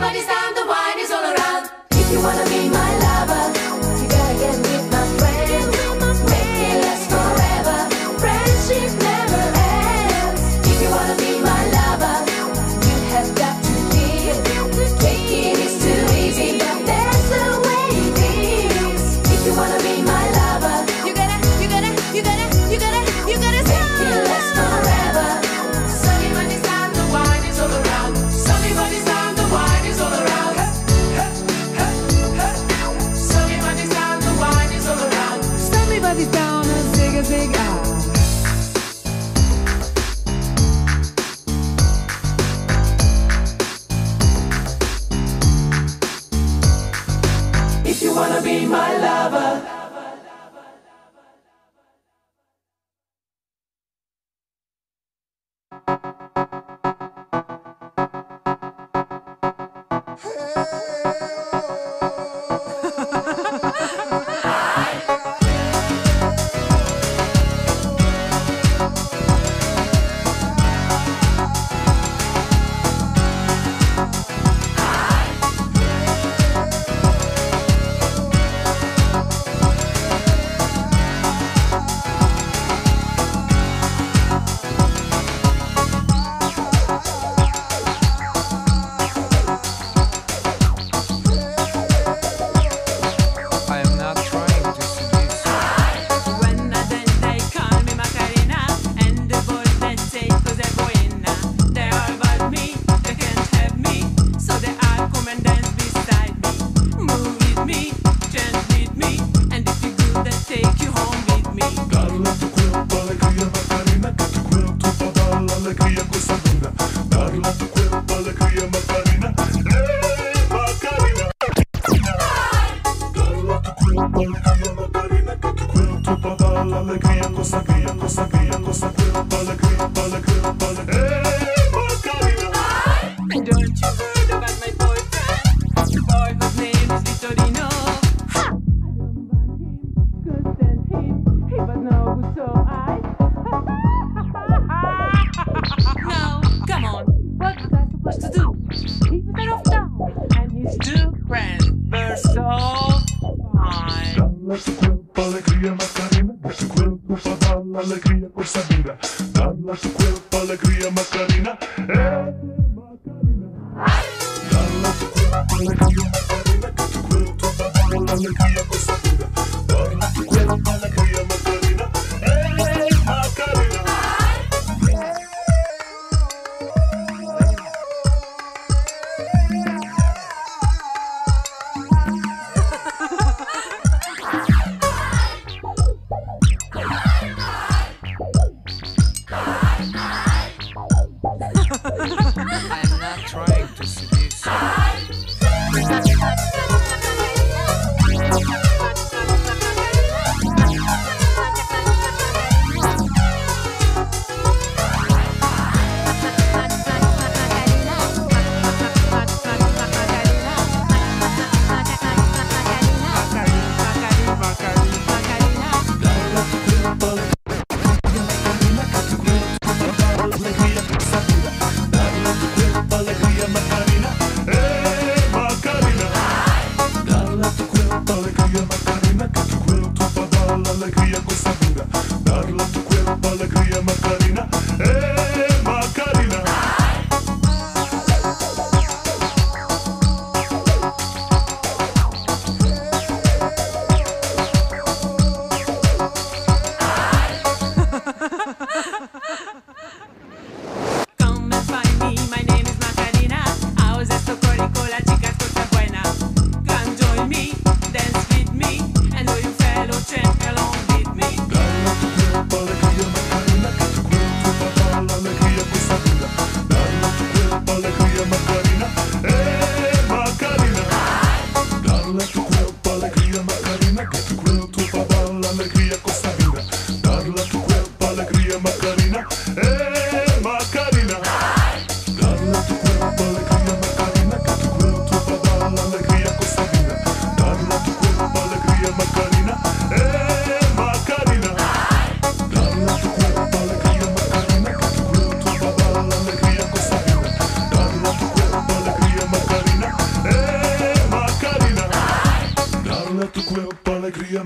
Everybody's down, the wine is all around. If you wanna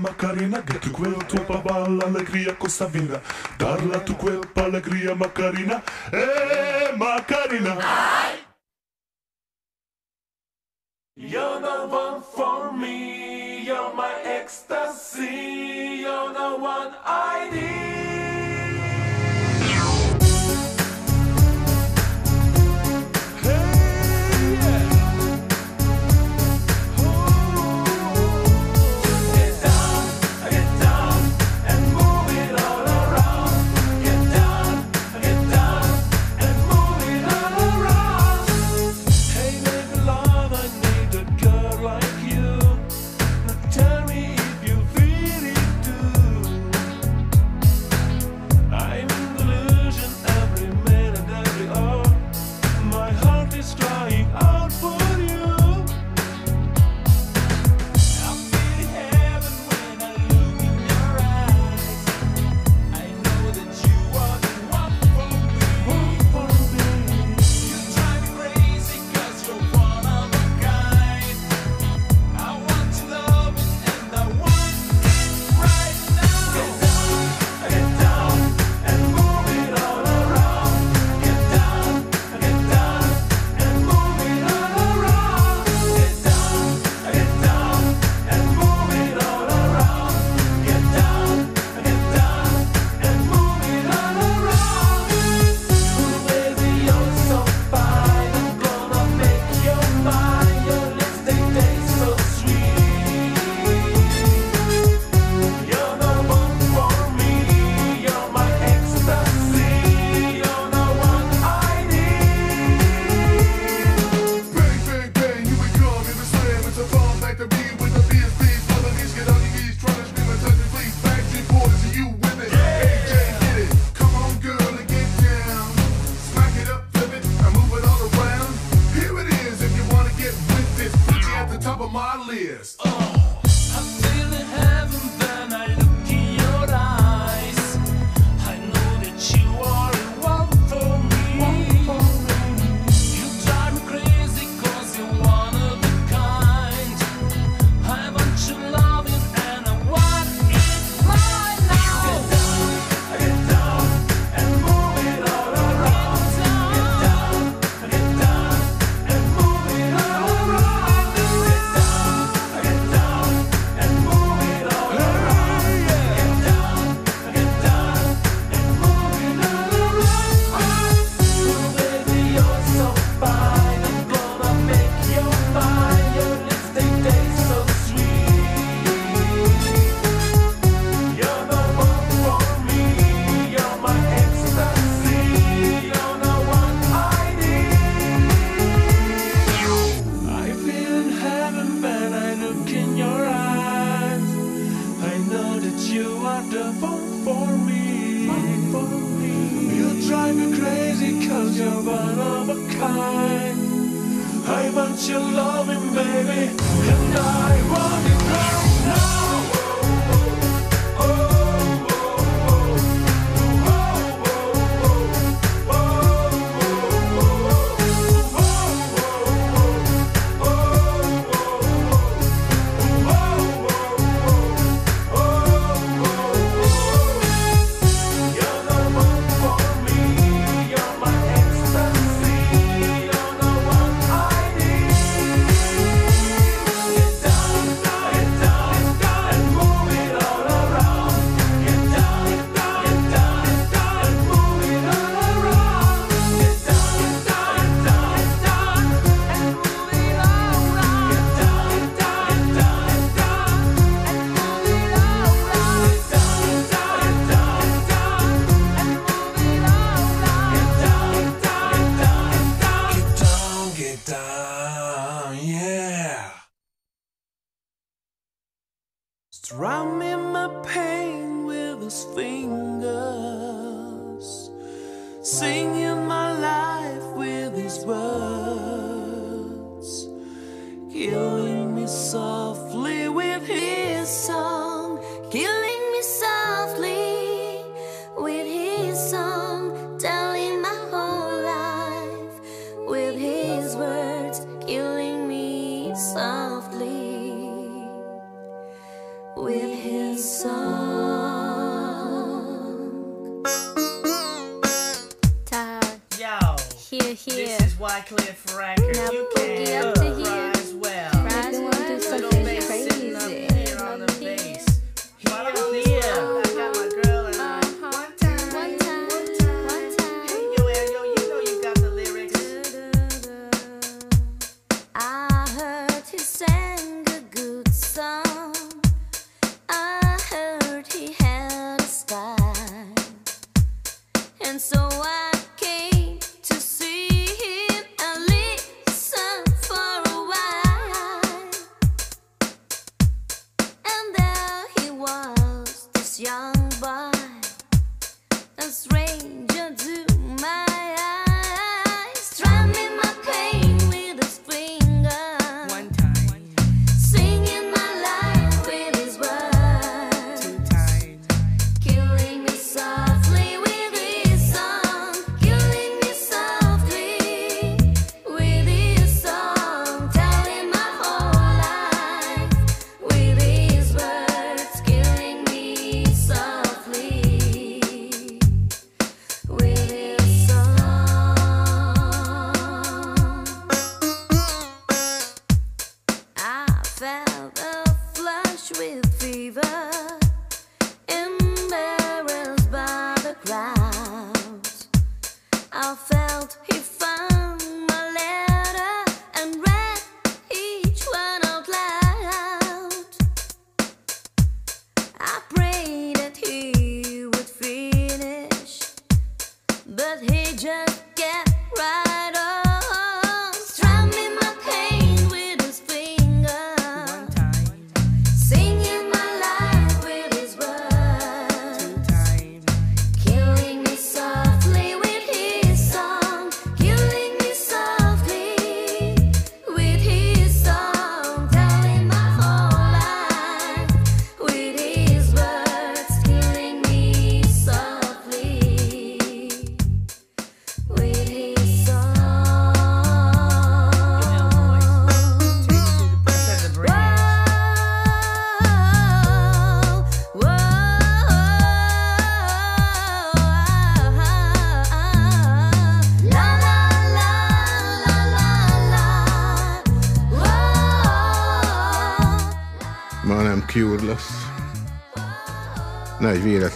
Macarena, que tu cuerpo to la alegría cosa vina. Darla tu cuerpo alegría Macarena, eh Macarena.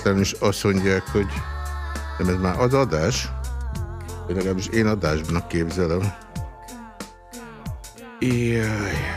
véletlenül is azt mondják, hogy nem ez már az adás, vagy legalábbis én adásnak képzelem. Jaj.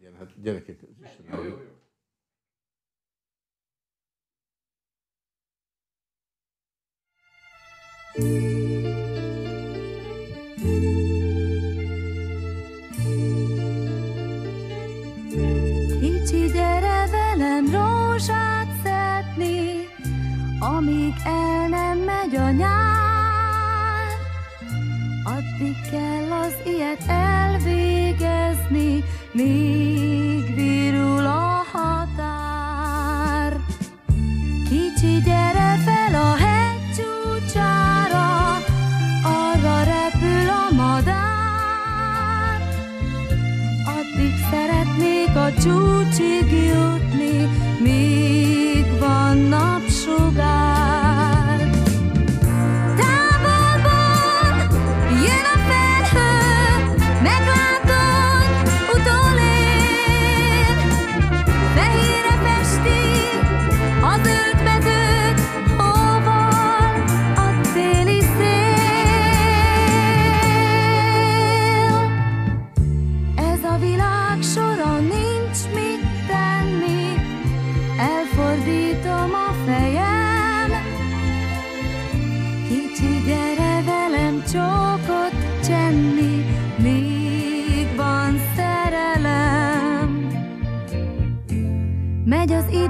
Igen, hát gyerekek, az Isten jó, jó, jó. Kicsi gyere velem rózsát szedni, amíg el nem megy a nyár, addig kell az ilyet el 你。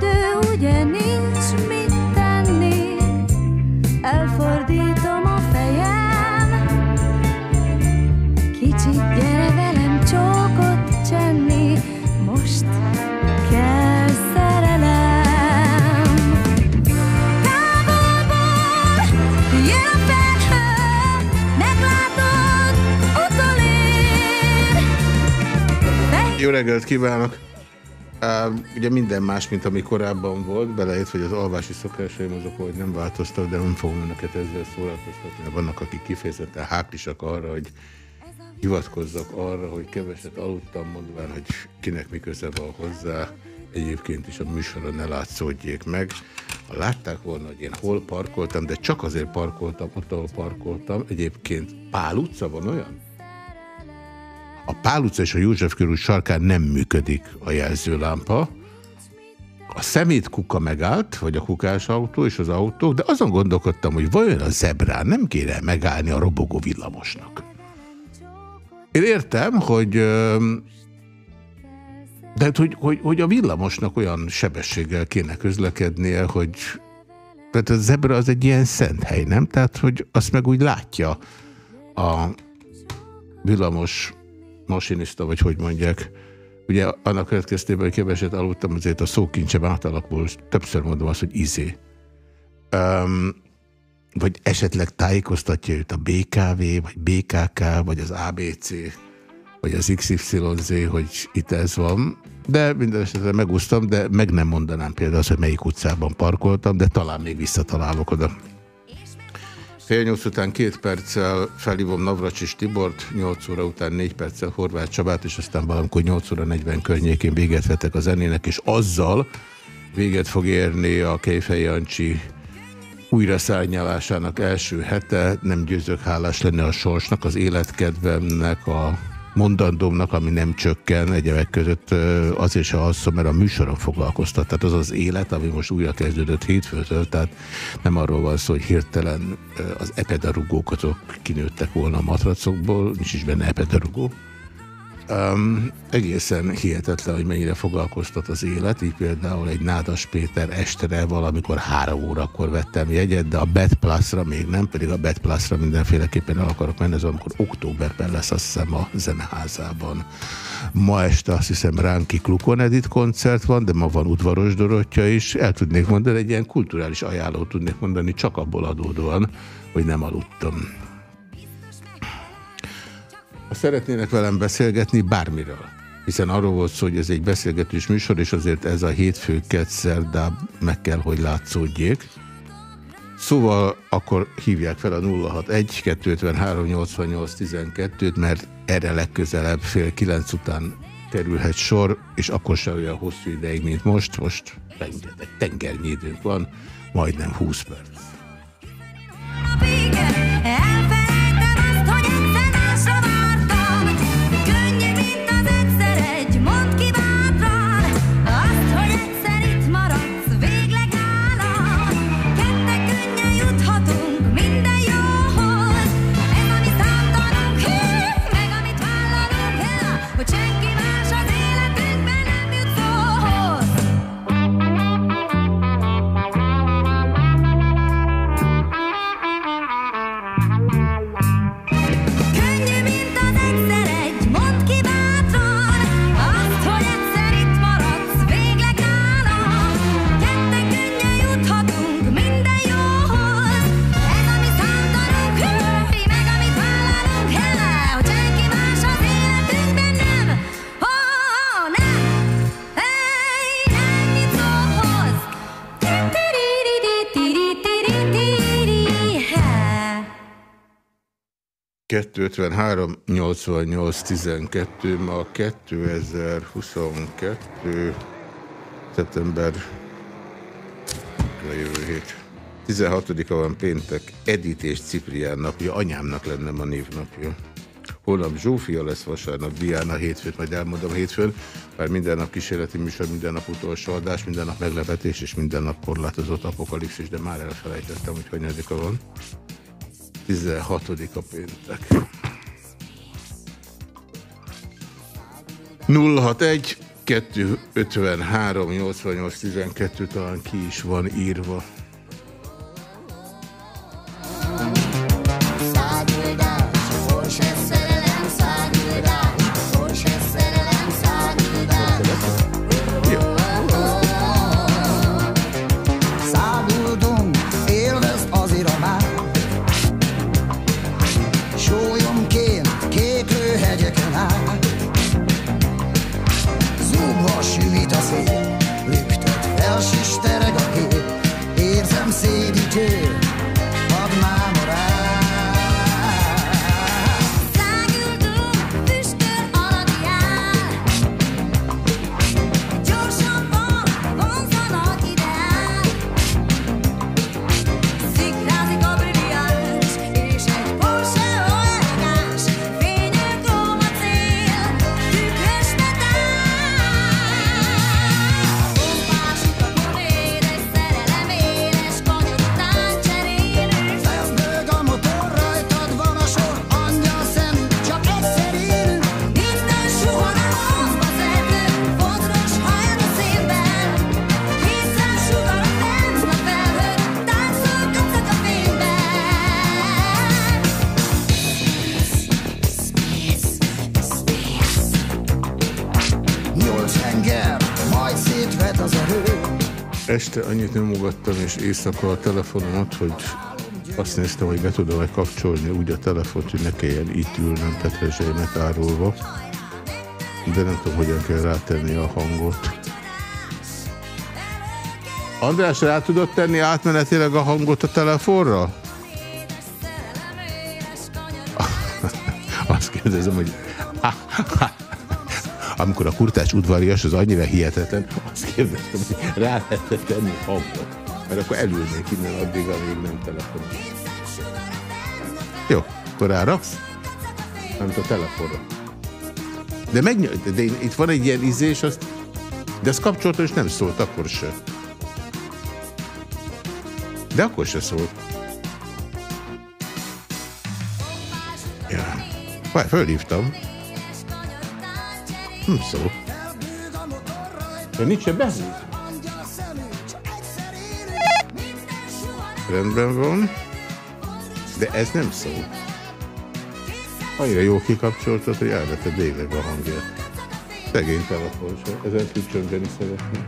Idő, ugye nincs mit tenni, elfordítom a fejem. Kicsit gyere velem csókot csenni, most kell szerelem. Távolból jön a felhő, meglátod, utolér. Jó reggelt kívánok! Uh, ugye minden más, mint ami korábban volt, beleértve, hogy az alvási szokásaim azok, hogy nem változtak, de nem fogom önöket ezzel szórakoztatni. mert Vannak, akik kifejezetten hákisak arra, hogy hivatkozzak arra, hogy keveset aludtam, mondván, hogy kinek mi köze van hozzá, egyébként is a műsoron ne látszódjék meg. Ha látták volna, hogy én hol parkoltam, de csak azért parkoltam, ott, ahol parkoltam, egyébként Pál utca van olyan? A Pál utca és a József körül sarkán nem működik a jelzőlámpa. A szemét kuka megállt, vagy a kukás autó és az autók, de azon gondolkodtam, hogy vajon a zebrán nem kéne megállni a robogó villamosnak. Én értem, hogy, de hát, hogy, hogy, hogy a villamosnak olyan sebességgel kéne közlekednie, hogy tehát a zebra az egy ilyen szent hely, nem? Tehát, hogy azt meg úgy látja a villamos masinista, vagy hogy mondják. Ugye annak következtében, hogy keveset aludtam, azért a szókincsem átalakul, többször mondom azt, hogy izé. Um, vagy esetleg tájékoztatja őt a BKV, vagy BKK, vagy az ABC, vagy az XYZ, hogy itt ez van. De minden esetre megúsztam, de meg nem mondanám például hogy melyik utcában parkoltam, de talán még visszatalálok oda. Fél nyolc után két perccel felhívom Navracsis Tibort, nyolc óra után négy perccel Horváth Csabát, és aztán valamikor 8 óra 40 környékén véget vettek a zenének, és azzal véget fog érni a Kejfej Jancsi újra szárnyalásának első hete. Nem győzök hálás lenni a sorsnak, az életkedvemnek, a mondandómnak, ami nem csökken egyebek között azért se alszom, mert a műsoron foglalkoztat. Tehát az az élet, ami most újra kezdődött hétfőtől, tehát nem arról van szó, hogy hirtelen az epedarugók azok kinőttek volna a matracokból, nincs is benne epedarugó. Um, egészen hihetetlen, hogy mennyire foglalkoztat az élet, így például egy Nádas Péter estere valamikor három órakor vettem jegyet, de a Bet Plus-ra még nem, pedig a Bet Plus-ra mindenféleképpen el akarok menni, ez amikor októberben lesz azt hiszem a zeneházában. Ma este azt hiszem Ránki Klukon Edit koncert van, de ma van Udvaros Dorottya is, el tudnék mondani, egy ilyen kulturális ajánlót tudnék mondani, csak abból adódóan, hogy nem aludtam. Ha szeretnének velem beszélgetni, bármiről. Hiszen arról volt szó, hogy ez egy beszélgetős műsor, és azért ez a hétfő szerdán meg kell, hogy látszódjék. Szóval akkor hívják fel a 061 253 88 12-t, mert erre legközelebb fél kilenc után kerülhet sor, és akkor se olyan hosszú ideig, mint most. Most rengeteg tengernyi időnk van, majdnem 20 perc. Elfelejtem 253 88 12 ma 2022 szeptember a jövő hét. 16-a van péntek Edith és Ciprián napja anyámnak lenne ma névnapja. Holnap Zsófia lesz vasárnap Diana hétfőt majd elmondom hétfőn. Bár minden nap kísérleti műsor minden nap utolsó adás minden nap meglepetés és minden nap korlátozott apokalipszis de már elfelejtettem hogy hanyadika van 16 a péntek. 061 2, 53, 88, 12 talán ki is van írva. Annyit nyomogattam, és éjszaka a telefonomat, hogy azt néztem, hogy be tudom-e kapcsolni úgy a telefont, hogy ne kelljen itt ülnöm petrezselymet árulva. De nem tudom, hogyan kell rátenni a hangot. András, rá tudod tenni átmenetileg a hangot a telefonra? Azt kérdezem, hogy amikor a kurtás udvarias, az annyira hihetetlen, azt kérdeztem, hogy rá lehet tenni hangot. Mert akkor elülnék innen addig, amíg nem telefonál. Jó, akkor ráraksz? Nem a telefonra. De megnyom, de itt van egy ilyen izés, azt, de ezt kapcsolta, és nem szólt, akkor se. De akkor se szólt. Ja. Várj, fölhívtam. Nem szó. De nincs se behúz. Rendben van. De ez nem szó. Annyira jó kikapcsoltad, hogy elvetted végleg a hangját. Szegény telefon se. Ezen tücsöngeni szeretném.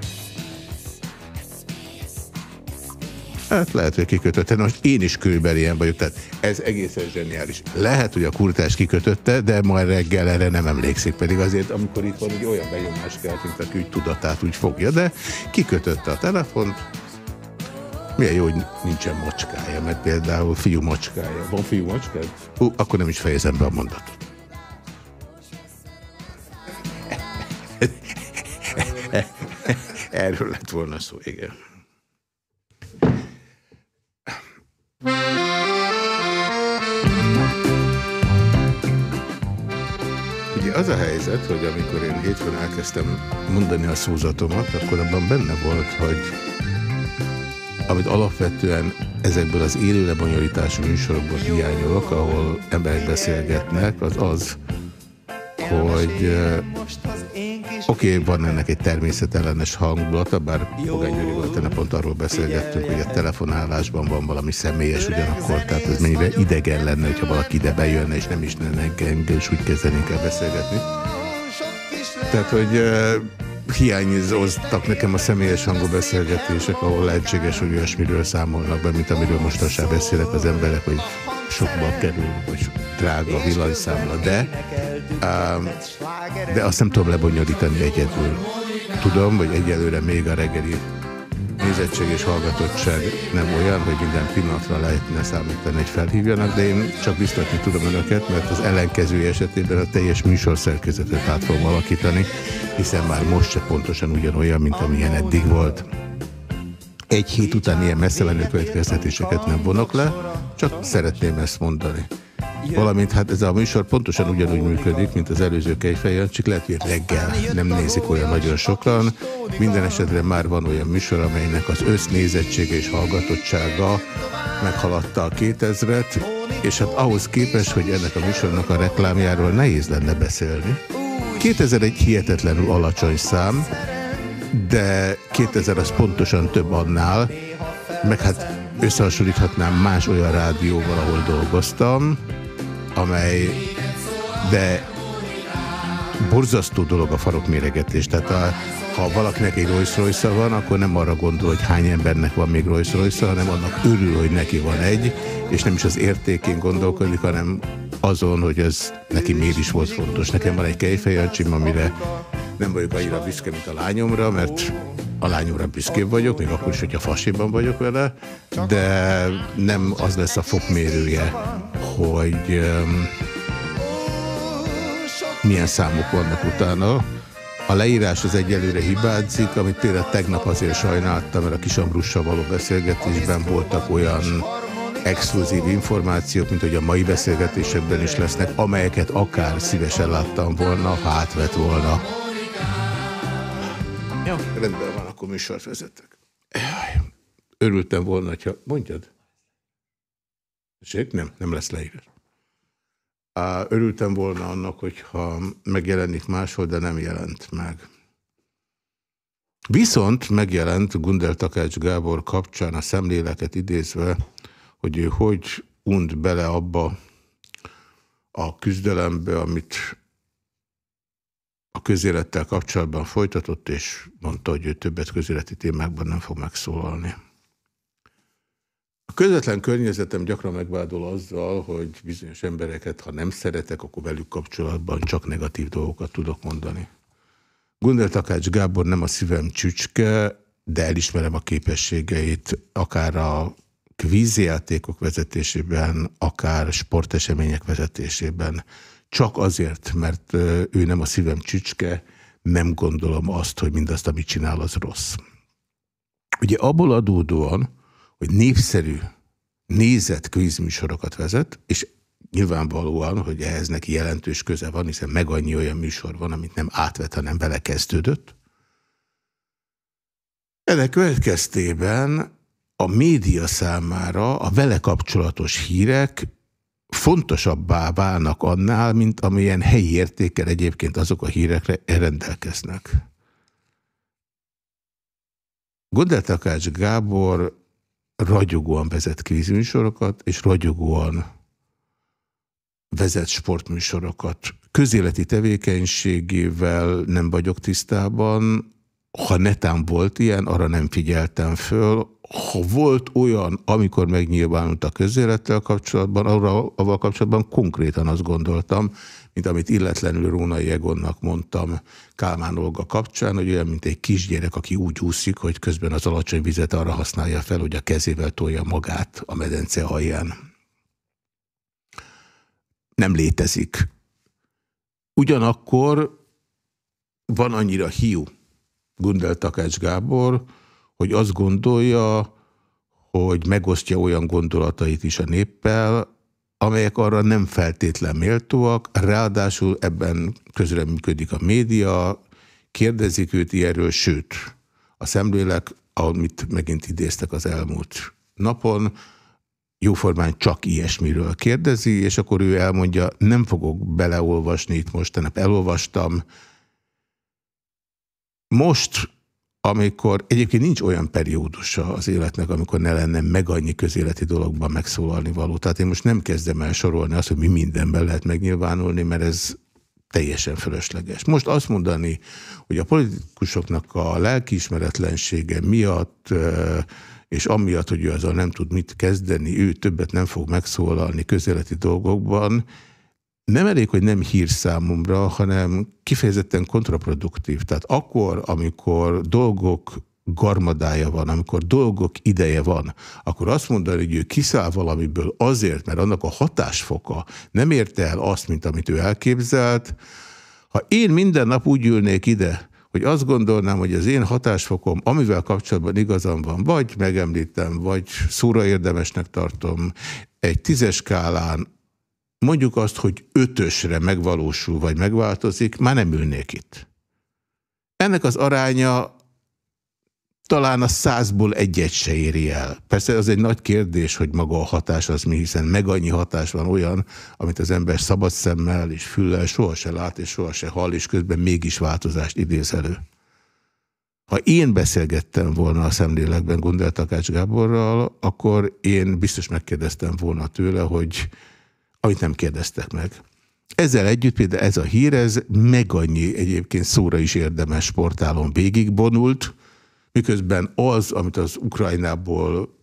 Hát lehet, hogy kikötötte. Most én is körülbelül ilyen vagyok, tehát ez egészen zseniális. Lehet, hogy a kurtás kikötötte, de majd reggel erre nem emlékszik, pedig azért, amikor itt van, hogy olyan benyomás kell, mint aki úgy tudatát úgy fogja, de kikötötte a telefont. Milyen jó, hogy nincsen macskája, mert például fiú macskája. Van fiú macskád? Hú, akkor nem is fejezem be a mondatot. Erről lett volna szó, igen. Ugye az a helyzet, hogy amikor én hétfőn elkezdtem mondani a szózatomat, akkor abban benne volt, hogy amit alapvetően ezekből az élő lebonyolítású műsorokból hiányolok, ahol emberek beszélgetnek, az az, hogy oké, okay, van ennek egy természetellenes hangulata, bár Pogány Gyurival tegnap pont arról beszélgettünk, hogy a telefonálásban van valami személyes ugyanakkor, tehát ez mennyire idegen lenne, hogyha valaki ide bejönne, és nem is lenne és úgy kezdenénk el beszélgetni. Tehát, hogy uh, hiányoztak nekem a személyes hangú beszélgetések, ahol lehetséges, hogy olyasmiről számolnak be, mint amiről mostanság beszélek az emberek, hogy sokba kerül, vagy drága a villanyszámla, de, um, de azt nem tudom lebonyolítani egyedül. Tudom, hogy egyelőre még a reggeli nézettség és hallgatottság nem olyan, hogy minden pillanatra lehetne számítani, hogy felhívjanak, de én csak biztatni tudom önöket, mert az ellenkező esetében a teljes műsorszerkezetet át fogom alakítani, hiszen már most se pontosan ugyanolyan, mint amilyen eddig volt. Egy hét után ilyen messze menő következtetéseket nem vonok le, csak szeretném ezt mondani. Valamint hát ez a műsor pontosan ugyanúgy működik, mint az előző kejfejjel, csak lehet, hogy reggel nem nézik olyan nagyon sokan. Minden esetre már van olyan műsor, amelynek az össznézettsége és hallgatottsága meghaladta a 2000-et, és hát ahhoz képest, hogy ennek a műsornak a reklámjáról nehéz lenne beszélni, 2000 egy hihetetlenül alacsony szám, de 2000 az pontosan több annál, meg hát összehasonlíthatnám más olyan rádióval, ahol dolgoztam, amely, de borzasztó dolog a farokméregetés. Tehát a, ha valakinek egy Rolls royce van, akkor nem arra gondol, hogy hány embernek van még Rolls royce hanem annak örül, hogy neki van egy, és nem is az értékén gondolkodik, hanem azon, hogy ez neki miért is volt fontos. Nekem van egy kejfejancsim, amire nem vagyok annyira büszke, mint a lányomra, mert a lányomra büszkébb vagyok, még akkor is, hogyha fasiban vagyok vele, de nem az lesz a fokmérője, hogy um, milyen számok vannak utána. A leírás az egyelőre hibázik, amit például tegnap azért sajnáltam, mert a Kisamrussal való beszélgetésben voltak olyan exkluzív információk, mint hogy a mai beszélgetésekben is lesznek, amelyeket akár szívesen láttam volna, ha átvett volna. Jó, rendben van, akkor műsort vezetek. Örültem volna, hogyha... Mondjad? Ség? Nem, nem lesz leírás. Örültem volna annak, hogyha megjelenik máshol, de nem jelent meg. Viszont megjelent Gundel Takács Gábor kapcsán a szemléleket idézve, hogy ő hogy und bele abba a küzdelembe, amit a közélettel kapcsolatban folytatott, és mondta, hogy ő többet közéleti témákban nem fog megszólalni. A közvetlen környezetem gyakran megvádol azzal, hogy bizonyos embereket, ha nem szeretek, akkor velük kapcsolatban csak negatív dolgokat tudok mondani. Gundel Takács Gábor nem a szívem csücske, de elismerem a képességeit, akár a kvízjátékok vezetésében, akár sportesemények vezetésében. Csak azért, mert ő nem a szívem csücske, nem gondolom azt, hogy mindazt, amit csinál, az rossz. Ugye abból adódóan, hogy népszerű, nézett kvízműsorokat vezet, és nyilvánvalóan, hogy ehhez neki jelentős köze van, hiszen meg annyi olyan műsor van, amit nem átvett, hanem vele kezdődött. Ennek következtében a média számára a vele kapcsolatos hírek fontosabbá válnak annál, mint amilyen helyi értékkel egyébként azok a hírekre rendelkeznek. Gondel Takács Gábor ragyogóan vezet kvízműsorokat, és ragyogóan vezet sportműsorokat. Közéleti tevékenységével nem vagyok tisztában, ha netán volt ilyen, arra nem figyeltem föl. Ha volt olyan, amikor megnyilvánult a közélettel kapcsolatban, arra, avval kapcsolatban konkrétan azt gondoltam, mint amit illetlenül Rónai Egonnak mondtam Kálmán Olga kapcsán, hogy olyan, mint egy kisgyerek, aki úgy úszik, hogy közben az alacsony vizet arra használja fel, hogy a kezével tolja magát a medence alján. Nem létezik. Ugyanakkor van annyira hiú Gundel Takács Gábor, hogy azt gondolja, hogy megosztja olyan gondolatait is a néppel, amelyek arra nem feltétlen méltóak, ráadásul ebben közreműködik a média, kérdezik őt ilyenről, sőt, a szemlélek, amit megint idéztek az elmúlt napon, jóformán csak ilyesmiről kérdezi, és akkor ő elmondja, nem fogok beleolvasni itt most, tegnap elolvastam. Most, amikor egyébként nincs olyan periódusa az életnek, amikor ne lenne meg annyi közéleti dologban megszólalni való. Tehát én most nem kezdem el sorolni azt, hogy mi mindenben lehet megnyilvánulni, mert ez teljesen fölösleges. Most azt mondani, hogy a politikusoknak a lelkiismeretlensége miatt és amiatt, hogy ő azzal nem tud mit kezdeni, ő többet nem fog megszólalni közéleti dolgokban, nem elég, hogy nem hír számomra, hanem kifejezetten kontraproduktív. Tehát akkor, amikor dolgok garmadája van, amikor dolgok ideje van, akkor azt mondani, hogy ő kiszáll valamiből azért, mert annak a hatásfoka nem érte el azt, mint amit ő elképzelt. Ha én minden nap úgy ülnék ide, hogy azt gondolnám, hogy az én hatásfokom, amivel kapcsolatban igazam van, vagy megemlítem, vagy szóra érdemesnek tartom, egy tízes skálán mondjuk azt, hogy ötösre megvalósul, vagy megváltozik, már nem ülnék itt. Ennek az aránya talán a százból egyet se éri el. Persze az egy nagy kérdés, hogy maga a hatás az mi, hiszen meg annyi hatás van olyan, amit az ember szabad szemmel és füllel soha se lát és soha se hall, és közben mégis változást idéz elő. Ha én beszélgettem volna a szemlélekben Gundel Takács Gáborral, akkor én biztos megkérdeztem volna tőle, hogy amit nem kérdeztek meg. Ezzel együtt például ez a hír, ez meg annyi egyébként szóra is érdemes sportálon végigbonult, miközben az, amit az Ukrajnából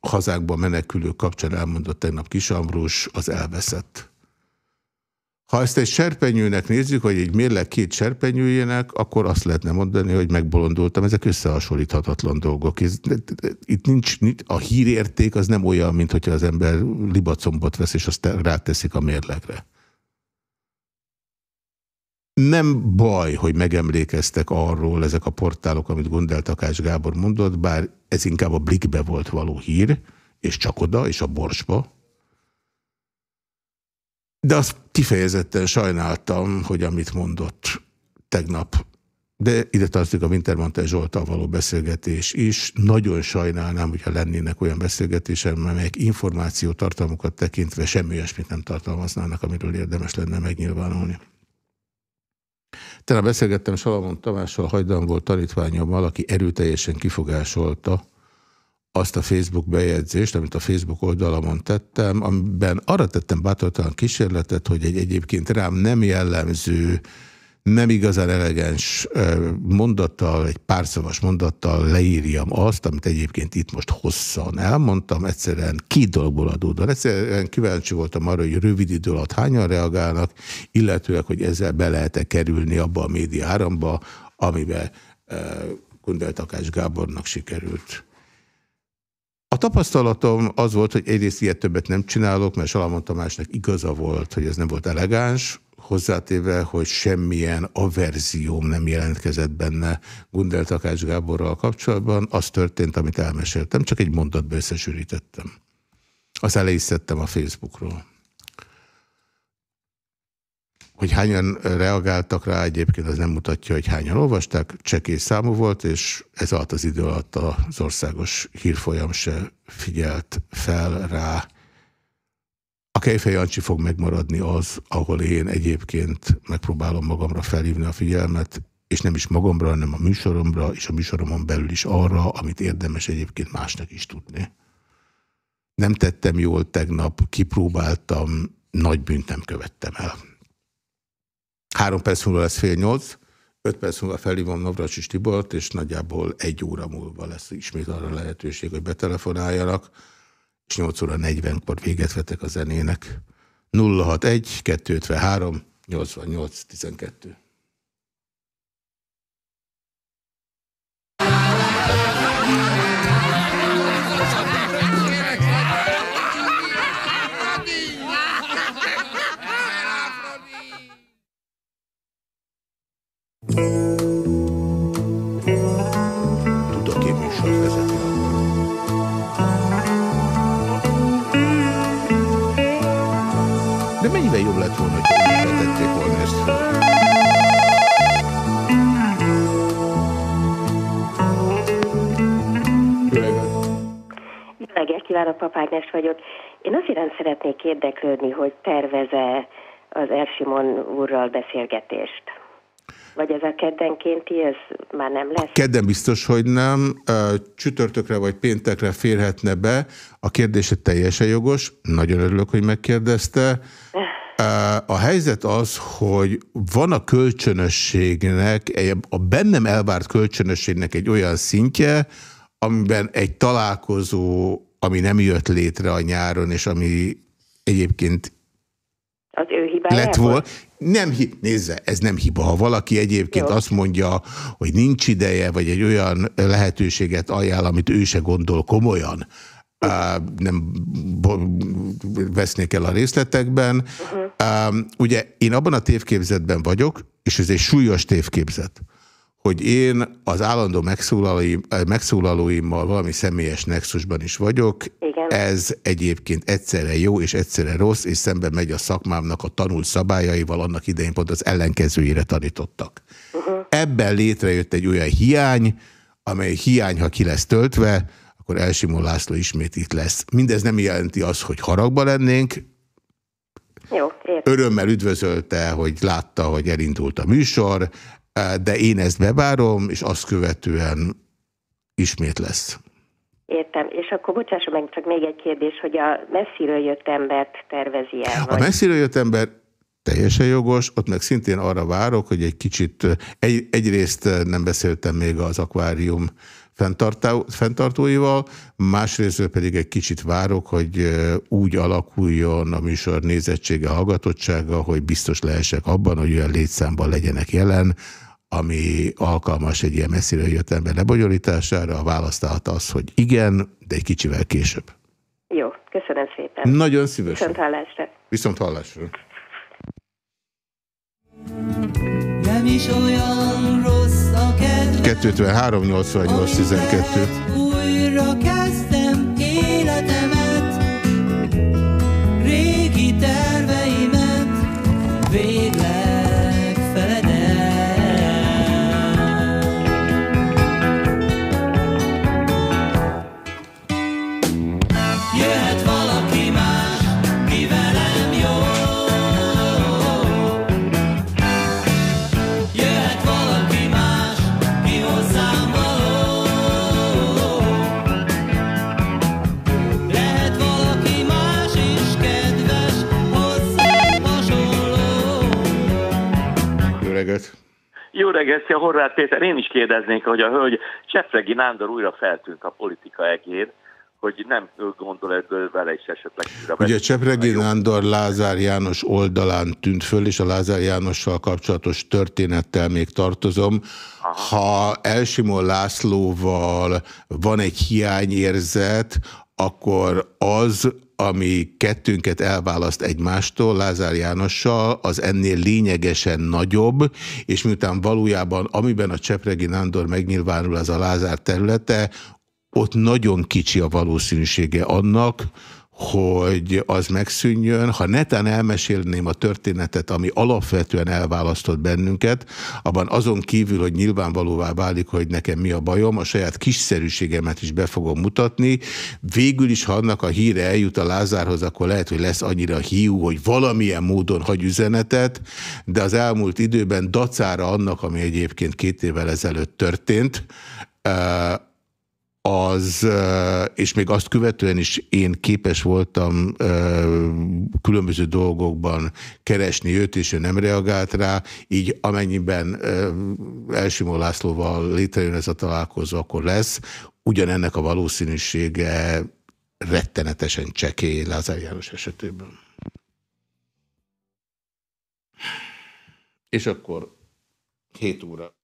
hazánkba menekülő kapcsán elmondott tegnap Kisambrus, az elveszett. Ha ezt egy serpenyőnek nézzük, vagy egy mérleg két serpenyőjének, akkor azt lehetne mondani, hogy megbolondultam. Ezek összehasonlíthatatlan dolgok. Ez, itt nincs, a hírérték az nem olyan, mint hogyha az ember libacombot vesz, és azt ráteszik a mérlegre. Nem baj, hogy megemlékeztek arról ezek a portálok, amit Gondel Takács Gábor mondott, bár ez inkább a blikbe volt való hír, és csak oda, és a borsba. De azt kifejezetten sajnáltam, hogy amit mondott tegnap, de ide tartozik a Wintermantel Zsoltal való beszélgetés is. Nagyon sajnálnám, hogyha lennének olyan beszélgetések, amelyek információtartalmukat tekintve semmi olyasmit nem tartalmaznának, amiről érdemes lenne megnyilvánulni. Talán beszélgettem Salamon Tamással, hajdan volt tanítványommal, aki erőteljesen kifogásolta azt a Facebook bejegyzést, amit a Facebook oldalamon tettem, amiben arra tettem bátortalan kísérletet, hogy egy egyébként rám nem jellemző, nem igazán elegáns mondattal, egy párszavas mondattal leírjam azt, amit egyébként itt most hosszan elmondtam, egyszerűen két dologból adódóan. Egyszerűen kíváncsi voltam arra, hogy rövid idő alatt hányan reagálnak, illetőleg, hogy ezzel be lehet-e kerülni abba a média áramba, amiben Kundel Takács Gábornak sikerült. A tapasztalatom az volt, hogy egyrészt ilyet többet nem csinálok, mert Salamon Tamásnak igaza volt, hogy ez nem volt elegáns, hozzátéve, hogy semmilyen averzióm nem jelentkezett benne Gundel Takács Gáborral kapcsolatban. Az történt, amit elmeséltem, csak egy mondatba összesűrítettem. Azt le is szedtem a Facebookról. Hogy hányan reagáltak rá, egyébként az nem mutatja, hogy hányan olvasták, csekély számú volt, és ez alatt az idő alatt az országos hírfolyam se figyelt fel rá. A Kejfej Jancsi fog megmaradni az, ahol én egyébként megpróbálom magamra felhívni a figyelmet, és nem is magamra, hanem a műsoromra, és a műsoromon belül is arra, amit érdemes egyébként másnak is tudni. Nem tettem jól tegnap, kipróbáltam, nagy bűnt nem követtem el. Három perc múlva lesz fél nyolc, öt perc múlva felhívom Navracsis Tibort, és nagyjából egy óra múlva lesz ismét arra lehetőség, hogy betelefonáljanak, és 8 óra 40-kor véget vetek a zenének. 061 253 88 12. Tudok én műsort vezetni akkor. De mennyivel jobb lett volna, hogy betették volna ezt fel? Kívánok, Papágnes vagyok. Én azt iránt szeretnék érdeklődni, hogy terveze az Ersimon úrral beszélgetést. Vagy ez a keddenkénti, ez már nem lesz? Kedden biztos, hogy nem. Csütörtökre vagy péntekre férhetne be. A kérdése teljesen jogos. Nagyon örülök, hogy megkérdezte. A helyzet az, hogy van a kölcsönösségnek, a bennem elvárt kölcsönösségnek egy olyan szintje, amiben egy találkozó, ami nem jött létre a nyáron, és ami egyébként Az ő hibája lett volna. Nem, nézze, ez nem hiba. Ha valaki egyébként Jó. azt mondja, hogy nincs ideje, vagy egy olyan lehetőséget ajánl, amit ő se gondol komolyan, á, nem vesznék el a részletekben. Á, Ugye én abban a tévképzetben vagyok, és ez egy súlyos tévképzet, hogy én az állandó megszólalóim, megszólalóimmal valami személyes nexusban is vagyok. Igen. Ez egyébként egyszerre jó és egyszerre rossz, és szemben megy a szakmámnak a tanult szabályaival, annak idején pont az ellenkezőjére tanítottak. Uh-huh. Ebben létrejött egy olyan hiány, amely hiány, ha ki lesz töltve, akkor Elsimon László ismét itt lesz. Mindez nem jelenti azt, hogy haragba lennénk. Jó, értem. Örömmel üdvözölte, hogy látta, hogy elindult a műsor, de én ezt bevárom, és azt követően ismét lesz. Értem. És akkor bocsásson meg csak még egy kérdés, hogy a messziről jött embert tervezi el, A vagy... messziről jött ember teljesen jogos, ott meg szintén arra várok, hogy egy kicsit, egy, egyrészt nem beszéltem még az akvárium fenntartó, fenntartóival, másrészt pedig egy kicsit várok, hogy úgy alakuljon a műsor nézettsége, hallgatottsága, hogy biztos lehessek abban, hogy olyan létszámban legyenek jelen, ami alkalmas egy ilyen messziről jött ember lebonyolítására. A választálata az, hogy igen, de egy kicsivel később. Jó, köszönöm szépen. Nagyon szívesen. Viszont hallásra. Viszont hallásra. Nem is olyan rossz a kedv 253 88 12. Újra kezdtem Jó reggelt, szia Horváth Péter. Én is kérdeznék, hogy a hölgy Csefregi Nándor újra feltűnt a politika egér, hogy nem gondol ebből vele is esetleg Ugye Csepregi Nándor Lázár János oldalán tűnt föl, és a Lázár Jánossal kapcsolatos történettel még tartozom. Ha Elsimon Lászlóval van egy hiányérzet, akkor az, ami kettőnket elválaszt egymástól, Lázár Jánossal, az ennél lényegesen nagyobb, és miután valójában, amiben a Csepregi Nándor megnyilvánul, az a Lázár területe, ott nagyon kicsi a valószínűsége annak, hogy az megszűnjön. Ha netán elmesélném a történetet, ami alapvetően elválasztott bennünket, abban azon kívül, hogy nyilvánvalóvá válik, hogy nekem mi a bajom, a saját kiszerűségemet is be fogom mutatni. Végül is, ha annak a híre eljut a Lázárhoz, akkor lehet, hogy lesz annyira hiú, hogy valamilyen módon hagy üzenetet, de az elmúlt időben dacára annak, ami egyébként két évvel ezelőtt történt, az, és még azt követően is én képes voltam különböző dolgokban keresni őt, és ő nem reagált rá, így amennyiben Elsimó Lászlóval létrejön ez a találkozó, akkor lesz. Ugyanennek a valószínűsége rettenetesen csekély Lázár János esetében. És akkor 7 óra.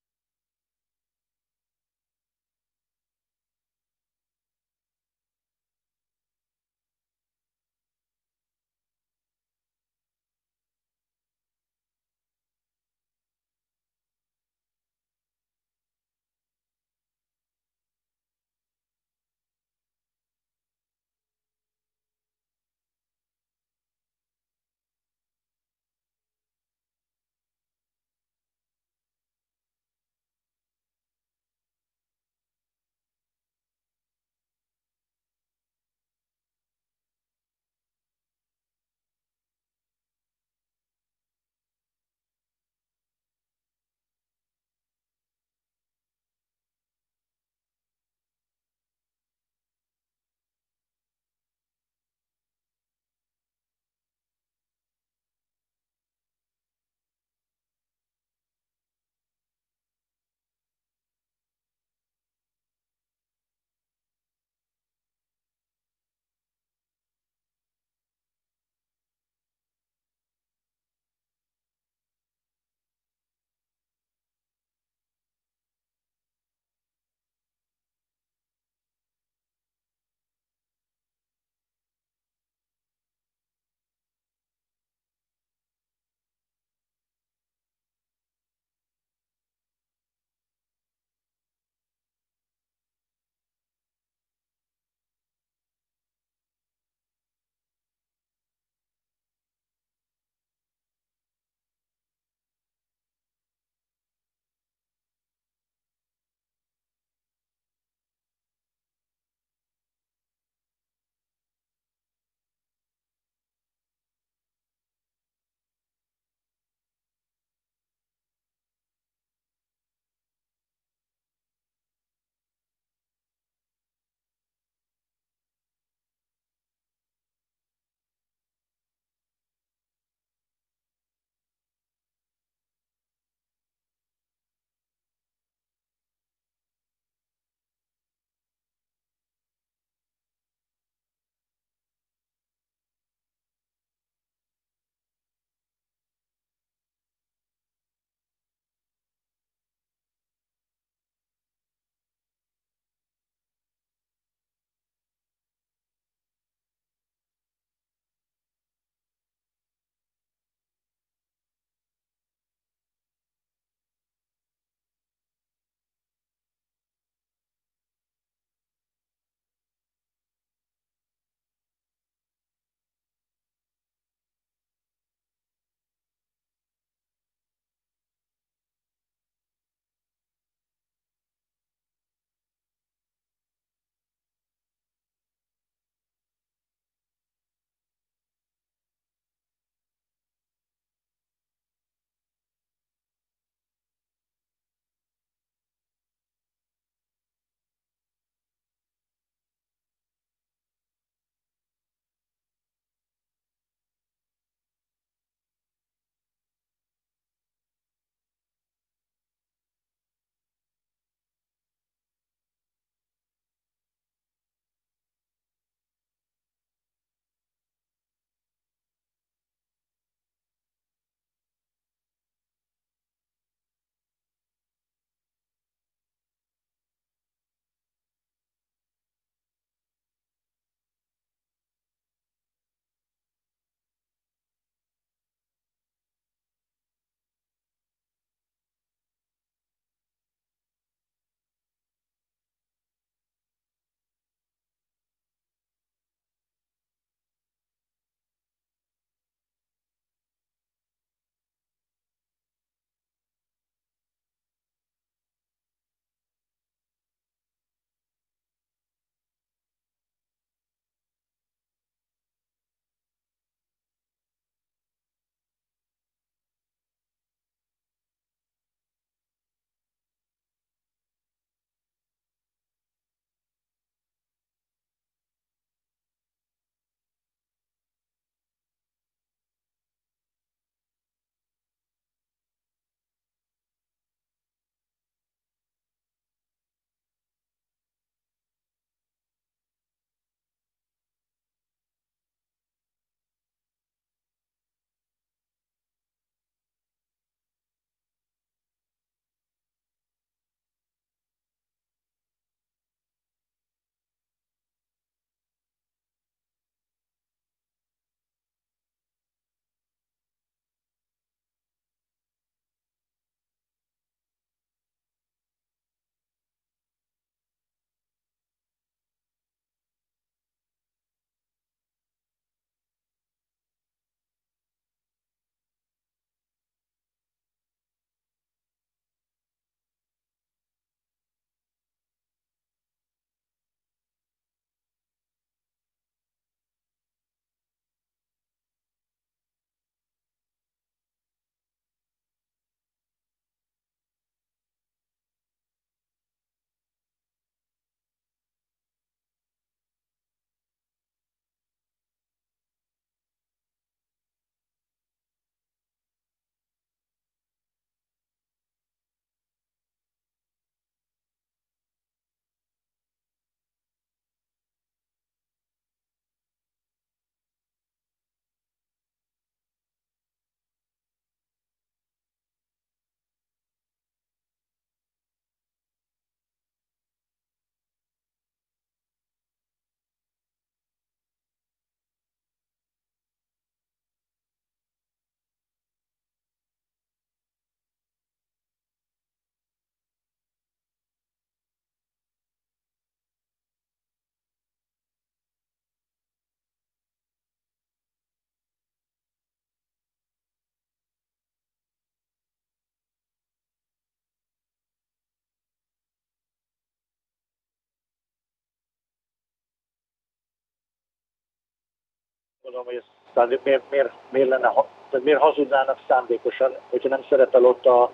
Gondolom, hogy ez miért, miért, miért, lenne, tehát miért hazudnának szándékosan, hogyha nem szerepel ott a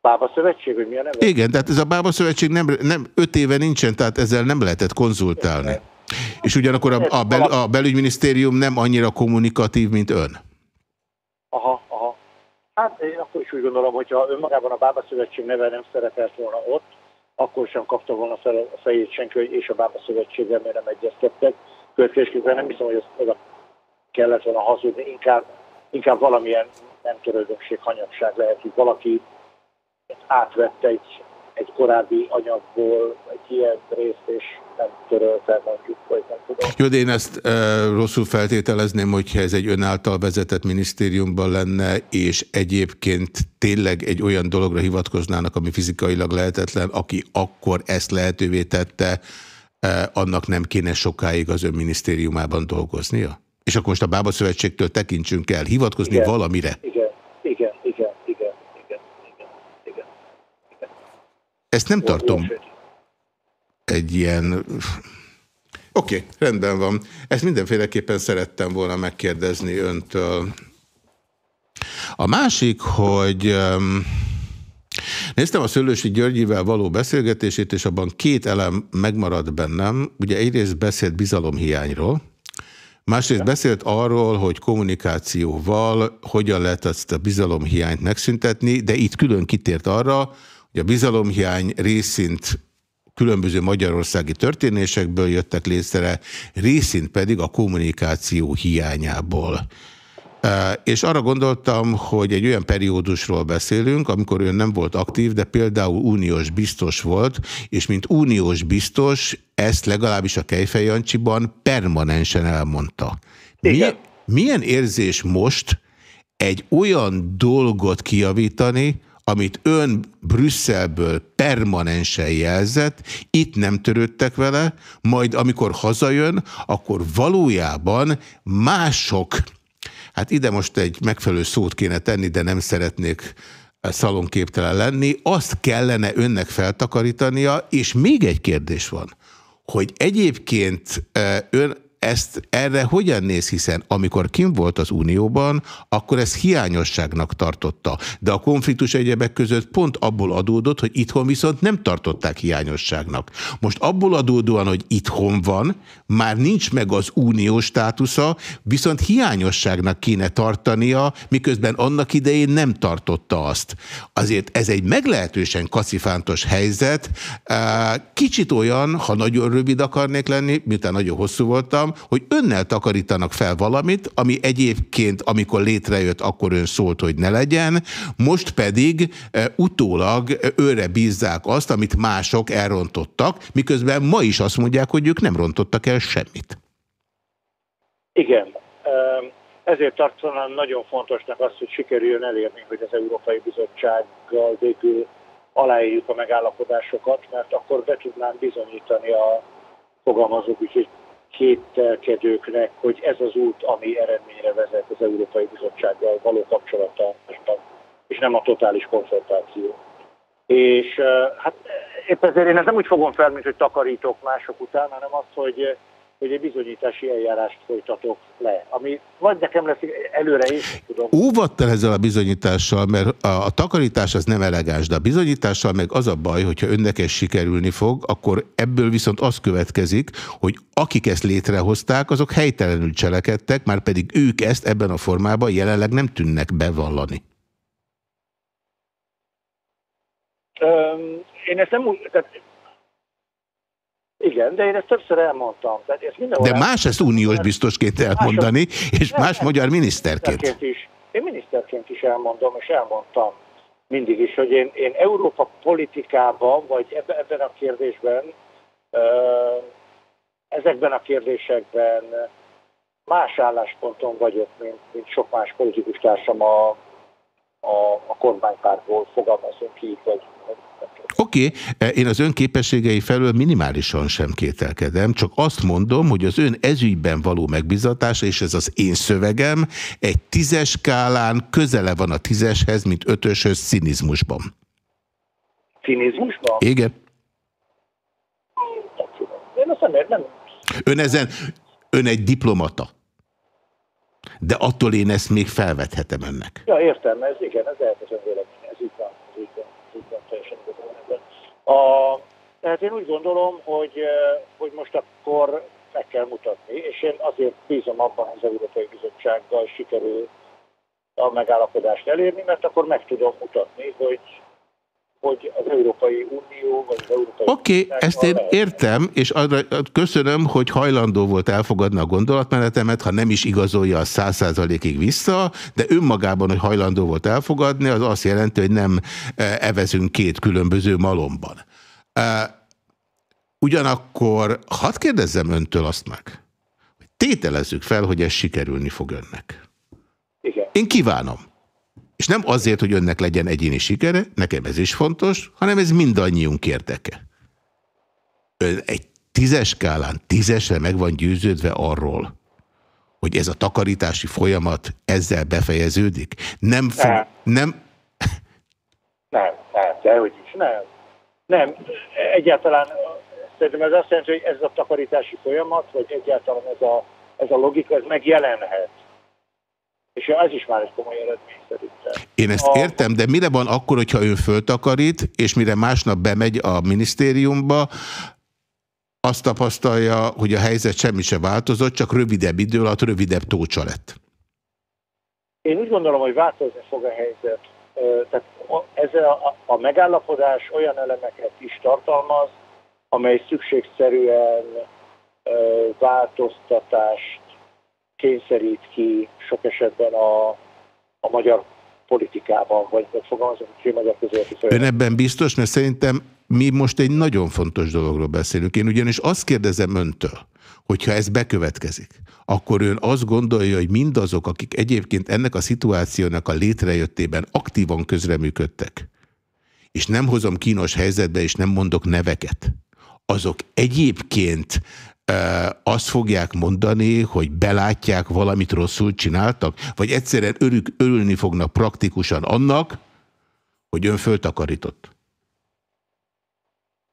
Bába Szövetség, hogy mi a neve? Igen, tehát ez a Bába Szövetség nem, nem öt éve nincsen, tehát ezzel nem lehetett konzultálni. És ugyanakkor a, a, bel, a belügyminisztérium nem annyira kommunikatív, mint ön. Aha, aha. Hát én akkor is úgy gondolom, hogyha önmagában a Bába Szövetség neve nem szerepelt volna ott, akkor sem kapta volna fel a fejét senki, és a Bába Szövetséggel miért nem egyeztettek. Következésképpen nem hiszem, hogy ezt oda kellett volna hazudni, inkább, inkább valamilyen nem törődömség, hanyagság lehet, hogy valaki átvette egy, egy korábbi anyagból egy ilyen részt, és nem törölte mondjuk, vagy nem tudom. Jó, de én ezt e, rosszul feltételezném, hogyha ez egy ön által vezetett minisztériumban lenne, és egyébként tényleg egy olyan dologra hivatkoznának, ami fizikailag lehetetlen, aki akkor ezt lehetővé tette, annak nem kéne sokáig az ön minisztériumában dolgoznia? És akkor most a Bába Szövetségtől tekintsünk el, hivatkozni Igen. valamire. Igen, igen, igen, igen, igen, igen, igen. Ezt nem tartom egy ilyen... Oké, okay, rendben van. Ezt mindenféleképpen szerettem volna megkérdezni öntől. A másik, hogy um, néztem a Szőlősi Györgyivel való beszélgetését, és abban két elem megmaradt bennem. Ugye egyrészt beszélt bizalomhiányról, Másrészt beszélt arról, hogy kommunikációval hogyan lehet ezt a bizalomhiányt megszüntetni, de itt külön kitért arra, hogy a bizalomhiány részint különböző magyarországi történésekből jöttek létre, részint pedig a kommunikáció hiányából. És arra gondoltam, hogy egy olyan periódusról beszélünk, amikor ön nem volt aktív, de például uniós biztos volt, és mint uniós biztos ezt legalábbis a Kejfej Jancsiban permanensen elmondta. Milyen, milyen érzés most egy olyan dolgot kijavítani, amit ön Brüsszelből permanensen jelzett, itt nem törődtek vele, majd amikor hazajön, akkor valójában mások, hát ide most egy megfelelő szót kéne tenni, de nem szeretnék szalonképtelen lenni, azt kellene önnek feltakarítania, és még egy kérdés van, hogy egyébként eh, ön ezt erre hogyan néz, hiszen amikor kim volt az Unióban, akkor ez hiányosságnak tartotta. De a konfliktus egyebek között pont abból adódott, hogy itthon viszont nem tartották hiányosságnak. Most abból adódóan, hogy itthon van, már nincs meg az unió státusza, viszont hiányosságnak kéne tartania, miközben annak idején nem tartotta azt. Azért ez egy meglehetősen kacifántos helyzet. Kicsit olyan, ha nagyon rövid akarnék lenni, miután nagyon hosszú voltam, hogy önnel takarítanak fel valamit, ami egyébként, amikor létrejött, akkor ön szólt, hogy ne legyen, most pedig e, utólag e, őre bízzák azt, amit mások elrontottak, miközben ma is azt mondják, hogy ők nem rontottak el semmit. Igen. Ezért tartanám nagyon fontosnak azt, hogy sikerüljön elérni, hogy az Európai Bizottsággal végül aláírjuk a megállapodásokat, mert akkor be tudnám bizonyítani a fogalmazók úgyhogy kételkedőknek, hogy ez az út, ami eredményre vezet az Európai Bizottsággal való kapcsolattartásban, és nem a totális konfrontáció. És eh, hát épp ezért én ezt nem úgy fogom fel, mint hogy takarítok mások után, hanem azt, hogy, hogy egy bizonyítási eljárást folytatok le, ami vagy nekem lesz előre is, tudom. Óvattal ezzel a bizonyítással, mert a, a takarítás az nem elegáns, de a bizonyítással meg az a baj, hogyha önnek ez sikerülni fog, akkor ebből viszont az következik, hogy akik ezt létrehozták, azok helytelenül cselekedtek, már pedig ők ezt ebben a formában jelenleg nem tűnnek bevallani. Öm, én ezt nem úgy, tehát, igen, de én ezt többször elmondtam. Tehát ezt De más ezt uniós biztosként elmondani, és más magyar miniszterként. miniszterként is. Én miniszterként is elmondom, és elmondtam mindig is, hogy én, én Európa politikában, vagy ebben, ebben a kérdésben, ezekben a kérdésekben más állásponton vagyok, mint, mint sok más politikus társam a, a, a kormánypártból fogalmazunk ki, vagy, Oké, okay, én az ön képességei felől minimálisan sem kételkedem, csak azt mondom, hogy az ön ezügyben való megbizatása, és ez az én szövegem, egy tízes skálán közele van a tízeshez, mint ötöshöz cinizmusban. cinizmusban. Igen. Én azt nem, nem Ön ezen, ön egy diplomata. De attól én ezt még felvethetem önnek. Ja, értem, ez igen, ez lehet az ön véleménye, ez így van, ez így van, ez így van teljesen igazán. A, tehát én úgy gondolom, hogy, eh, hogy most akkor meg kell mutatni, és én azért bízom abban, hogy az Európai Bizottsággal sikerül a megállapodást elérni, mert akkor meg tudom mutatni, hogy, hogy az Európai Unió, vagy az Európai Oké, okay, ezt én lehet. értem, és arra köszönöm, hogy hajlandó volt elfogadni a gondolatmenetemet, ha nem is igazolja a száz százalékig vissza, de önmagában, hogy hajlandó volt elfogadni, az azt jelenti, hogy nem eh, evezünk két különböző malomban. Eh, Ugyanakkor hadd kérdezzem öntől azt meg, hogy tételezzük fel, hogy ez sikerülni fog önnek. Igen. Én kívánom. És nem azért, hogy önnek legyen egyéni sikere, nekem ez is fontos, hanem ez mindannyiunk érdeke. Ön egy tízes skálán tízesre meg van győződve arról, hogy ez a takarítási folyamat ezzel befejeződik? Nem fog, Nem. nem, Nem, nem, dehogy is, nem. Nem, egyáltalán szerintem ez azt jelenti, hogy ez a takarítási folyamat, vagy egyáltalán ez a, ez a logika, ez megjelenhet. És ez is már egy komoly eredmény szerintem. Én ezt A- értem, de mire van akkor, hogyha ön föltakarít, és mire másnap bemegy a minisztériumba, azt tapasztalja, hogy a helyzet semmi se változott, csak rövidebb idő alatt rövidebb tócsa lett. Én úgy gondolom, hogy változni fog a helyzet. Tehát ez a, a megállapodás olyan elemeket is tartalmaz, amely szükségszerűen változtatást kényszerít ki sok esetben a, a magyar politikában, vagy, vagy fogalmazom, hogy magyar közéleti Ön ebben biztos, mert szerintem mi most egy nagyon fontos dologról beszélünk. Én ugyanis azt kérdezem öntől, hogyha ez bekövetkezik, akkor ön azt gondolja, hogy mindazok, akik egyébként ennek a szituációnak a létrejöttében aktívan közreműködtek, és nem hozom kínos helyzetbe, és nem mondok neveket, azok egyébként azt fogják mondani, hogy belátják, valamit rosszul csináltak, vagy egyszerűen örük, örülni fognak praktikusan annak, hogy ön föltakarított.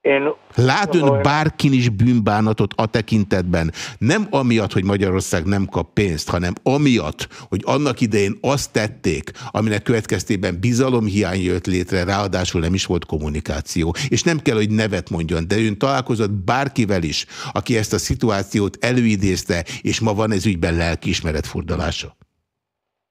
Én Lát ön bárkin is bűnbánatot a tekintetben, nem amiatt, hogy Magyarország nem kap pénzt, hanem amiatt, hogy annak idején azt tették, aminek következtében bizalomhiány jött létre, ráadásul nem is volt kommunikáció. És nem kell, hogy nevet mondjon, de ön találkozott bárkivel is, aki ezt a szituációt előidézte, és ma van ez ügyben lelkiismeret furdalása.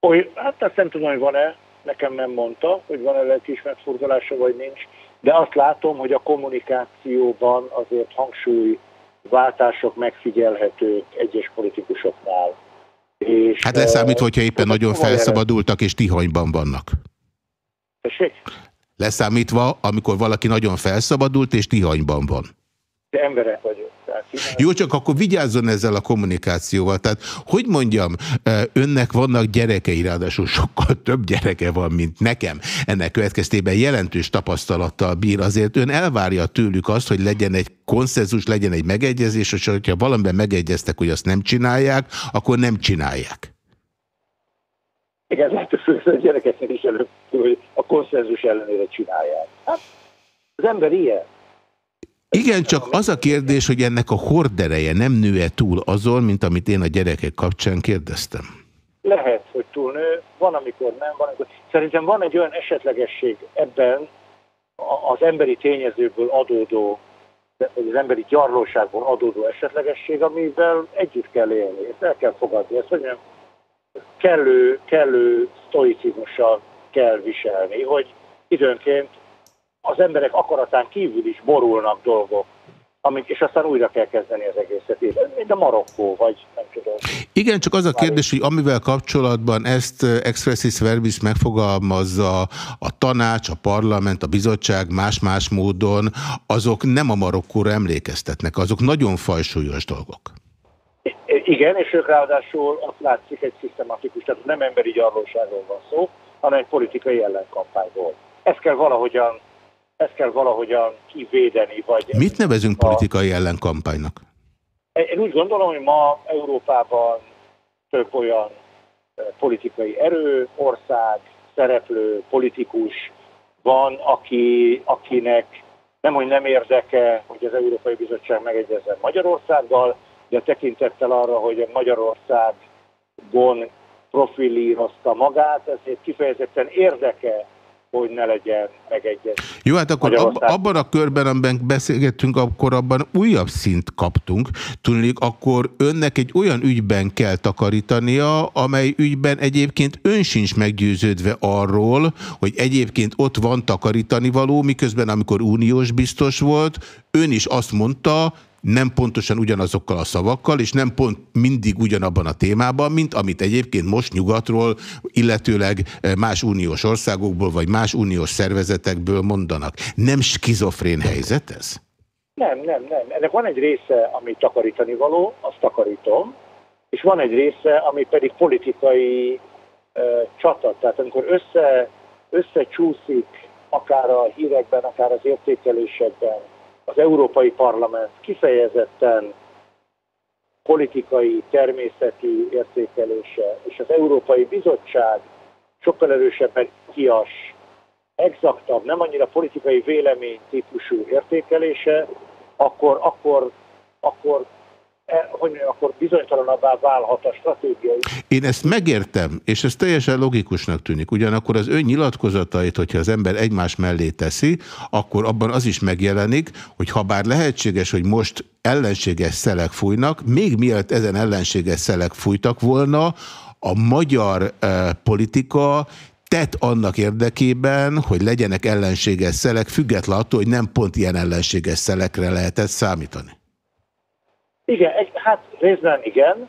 Oly, hát azt nem tudom, hogy van-e, nekem nem mondta, hogy van-e lelkiismert fordulása, vagy nincs, de azt látom, hogy a kommunikációban azért hangsúlyváltások megfigyelhetők egyes politikusoknál. És, Hát leszámítva, hogyha éppen nagyon felszabadultak és tihanyban vannak. Tessék? Leszámítva, amikor valaki nagyon felszabadult és tihanyban van. De emberek vagyok. Tehát, Jó, csak akkor vigyázzon ezzel a kommunikációval. Tehát, hogy mondjam, eh, önnek vannak gyerekei, ráadásul sokkal több gyereke van, mint nekem. Ennek következtében jelentős tapasztalattal bír. Azért ön elvárja tőlük azt, hogy legyen egy konszenzus, legyen egy megegyezés, és hogyha valamiben megegyeztek, hogy azt nem csinálják, akkor nem csinálják. Igen, lehet, hogy a gyerekeknek is előbb, hogy a konszenzus ellenére csinálják. Hát, az ember ilyen. Igen, csak az a kérdés, hogy ennek a hordereje nem nő-e túl azon, mint amit én a gyerekek kapcsán kérdeztem. Lehet, hogy túlnő, van, amikor nem, van, amikor... Szerintem van egy olyan esetlegesség ebben az emberi tényezőből adódó, vagy az emberi gyarlóságból adódó esetlegesség, amivel együtt kell élni, ezt el kell fogadni, ezt mondjam, kellő, kellő sztoicizmussal kell viselni, hogy időnként az emberek akaratán kívül is borulnak dolgok, amik, és aztán újra kell kezdeni az egészet, mint a Marokkó, vagy nem tudom. Igen, csak az a kérdés, hogy amivel kapcsolatban ezt eh, expressis verbis megfogalmazza a tanács, a parlament, a bizottság más-más módon, azok nem a Marokkóra emlékeztetnek, azok nagyon fajsúlyos dolgok. Igen, és ők ráadásul azt látszik egy szisztematikus, tehát nem emberi gyarlóságról van szó, hanem egy politikai ellenkampányról. Ezt kell valahogyan, ezt kell valahogyan kivédeni, vagy Mit nevezünk politikai ellenkampánynak? Én úgy gondolom, hogy ma Európában több olyan eh, politikai erő, ország, szereplő, politikus van, aki, akinek nem, hogy nem érdeke, hogy az Európai Bizottság megegyezzen Magyarországgal, de tekintettel arra, hogy a Magyarországon profilírozta magát, ezért kifejezetten érdeke, hogy ne legyen megegyezés. Jó, hát akkor ab, abban a körben, amiben beszélgettünk, akkor abban újabb szint kaptunk. Tudnék, akkor önnek egy olyan ügyben kell takarítania, amely ügyben egyébként ön sincs meggyőződve arról, hogy egyébként ott van takarítani való, miközben amikor uniós biztos volt, ön is azt mondta, nem pontosan ugyanazokkal a szavakkal, és nem pont mindig ugyanabban a témában, mint amit egyébként most nyugatról, illetőleg eh, más uniós országokból, vagy más uniós szervezetekből mondanak. Nem skizofrén helyzet ez? Nem, nem, nem. Ennek van egy része, ami takarítani való, azt takarítom, és van egy része, ami pedig politikai uh, csata. Tehát amikor össze, összecsúszik akár a hírekben, akár az értékelésekben az Európai Parlament kifejezetten politikai, természeti értékelése, és az Európai Bizottság sokkal erősebben kias, exaktabb, nem annyira politikai vélemény típusú értékelése, akkor, akkor, akkor, hogy mondjam, akkor bizonytalanabbá válhat a stratégia. Én ezt megértem, és ez teljesen logikusnak tűnik. Ugyanakkor az ön nyilatkozatait, hogyha az ember egymás mellé teszi, akkor abban az is megjelenik, hogy ha bár lehetséges, hogy most ellenséges szelek fújnak, még mielőtt ezen ellenséges szelek fújtak volna, a magyar eh, politika tett annak érdekében, hogy legyenek ellenséges szelek, független attól, hogy nem pont ilyen ellenséges szelekre lehetett számítani. Igen, egy, hát részben igen,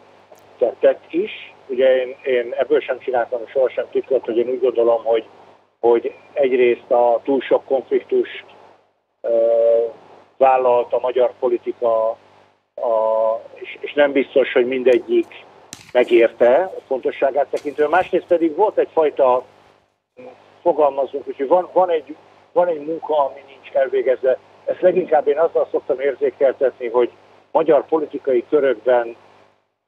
tettek is. Ugye én, én ebből sem csináltam sohasem titkot, hogy én úgy gondolom, hogy, hogy egyrészt a túl sok konfliktust ö, vállalt a magyar politika, a, és, és nem biztos, hogy mindegyik megérte a fontosságát tekintve. Másrészt pedig volt egyfajta fogalmazunk, hogy van, van, egy, van egy munka, ami nincs elvégezve. Ezt leginkább én azzal szoktam érzékeltetni, hogy magyar politikai körökben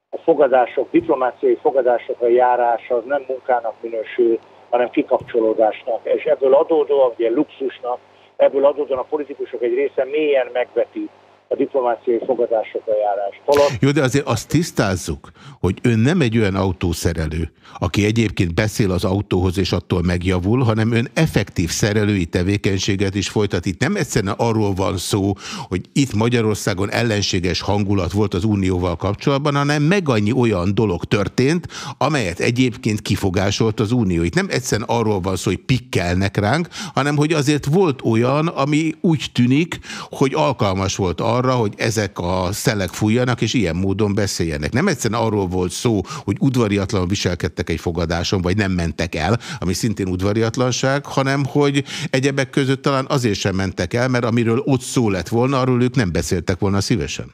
a fogadások, diplomáciai fogadásokra járása az nem munkának minősül, hanem kikapcsolódásnak. És ebből adódóan, ugye luxusnak, ebből adódóan a politikusok egy része mélyen megveti a diplomáciai fogadásokra járás. Holott Jó, de azért azt tisztázzuk, hogy ön nem egy olyan autószerelő, aki egyébként beszél az autóhoz és attól megjavul, hanem ön effektív szerelői tevékenységet is folytat. Itt nem egyszerűen arról van szó, hogy itt Magyarországon ellenséges hangulat volt az Unióval kapcsolatban, hanem meg annyi olyan dolog történt, amelyet egyébként kifogásolt az Unió. Itt nem egyszerűen arról van szó, hogy pikkelnek ránk, hanem hogy azért volt olyan, ami úgy tűnik, hogy alkalmas volt arra, hogy ezek a szelek fújjanak, és ilyen módon beszéljenek. Nem egyszerűen arról volt szó, hogy udvariatlanul viselkedtek egy fogadáson, vagy nem mentek el, ami szintén udvariatlanság, hanem hogy egyebek között talán azért sem mentek el, mert amiről ott szó lett volna, arról ők nem beszéltek volna szívesen.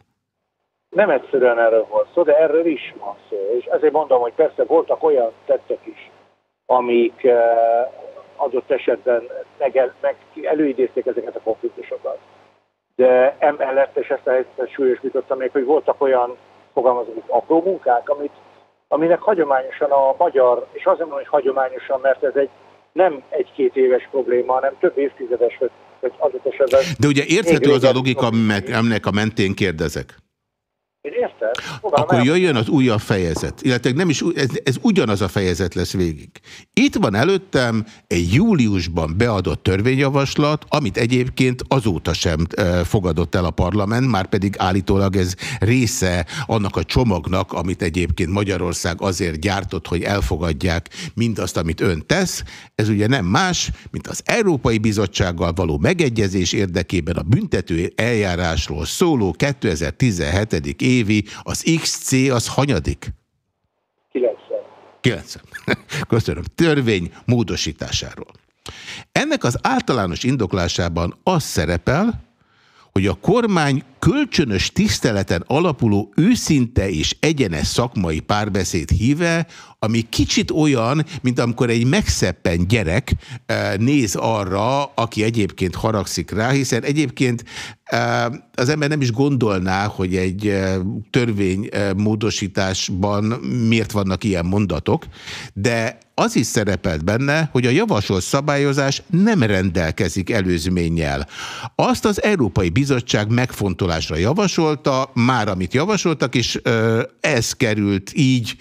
nem egyszerűen erről volt szó, de erről is van szó. És ezért mondom, hogy persze voltak olyan tettek is, amik eh, adott esetben meg, meg előidézték ezeket a konfliktusokat. De emellett, és ezt a helyzetet súlyosbítottam még, hogy voltak olyan, fogalmazunk, apró munkák, amit, aminek hagyományosan a magyar, és azért mondom, hogy hagyományosan, mert ez egy nem egy-két éves probléma, hanem több évtizedes, vagy, adott esetben. De ugye érthető az a logika, meg- aminek a mentén kérdezek. Én értem. Akkor jöjjön az újabb fejezet. Illetve nem is, ez, ez ugyanaz a fejezet lesz végig. Itt van előttem egy júliusban beadott törvényjavaslat, amit egyébként azóta sem e, fogadott el a parlament, már pedig állítólag ez része annak a csomagnak, amit egyébként Magyarország azért gyártott, hogy elfogadják mindazt, amit ön tesz. Ez ugye nem más, mint az Európai Bizottsággal való megegyezés érdekében a büntető eljárásról szóló 2017. évi, az XC az hanyadik? 90. 90. Köszönöm. Törvény módosításáról. Ennek az általános indoklásában az szerepel, hogy a kormány kölcsönös tiszteleten alapuló őszinte és egyenes szakmai párbeszéd híve, ami kicsit olyan, mint amikor egy megszeppen gyerek eh, néz arra, aki egyébként haragszik rá, hiszen egyébként eh, az ember nem is gondolná, hogy egy eh, törvénymódosításban miért vannak ilyen mondatok, de az is szerepelt benne, hogy a javasolt szabályozás nem rendelkezik előzménnyel. Azt az Európai Bizottság megfontolásra javasolta, már amit javasoltak, és ez került így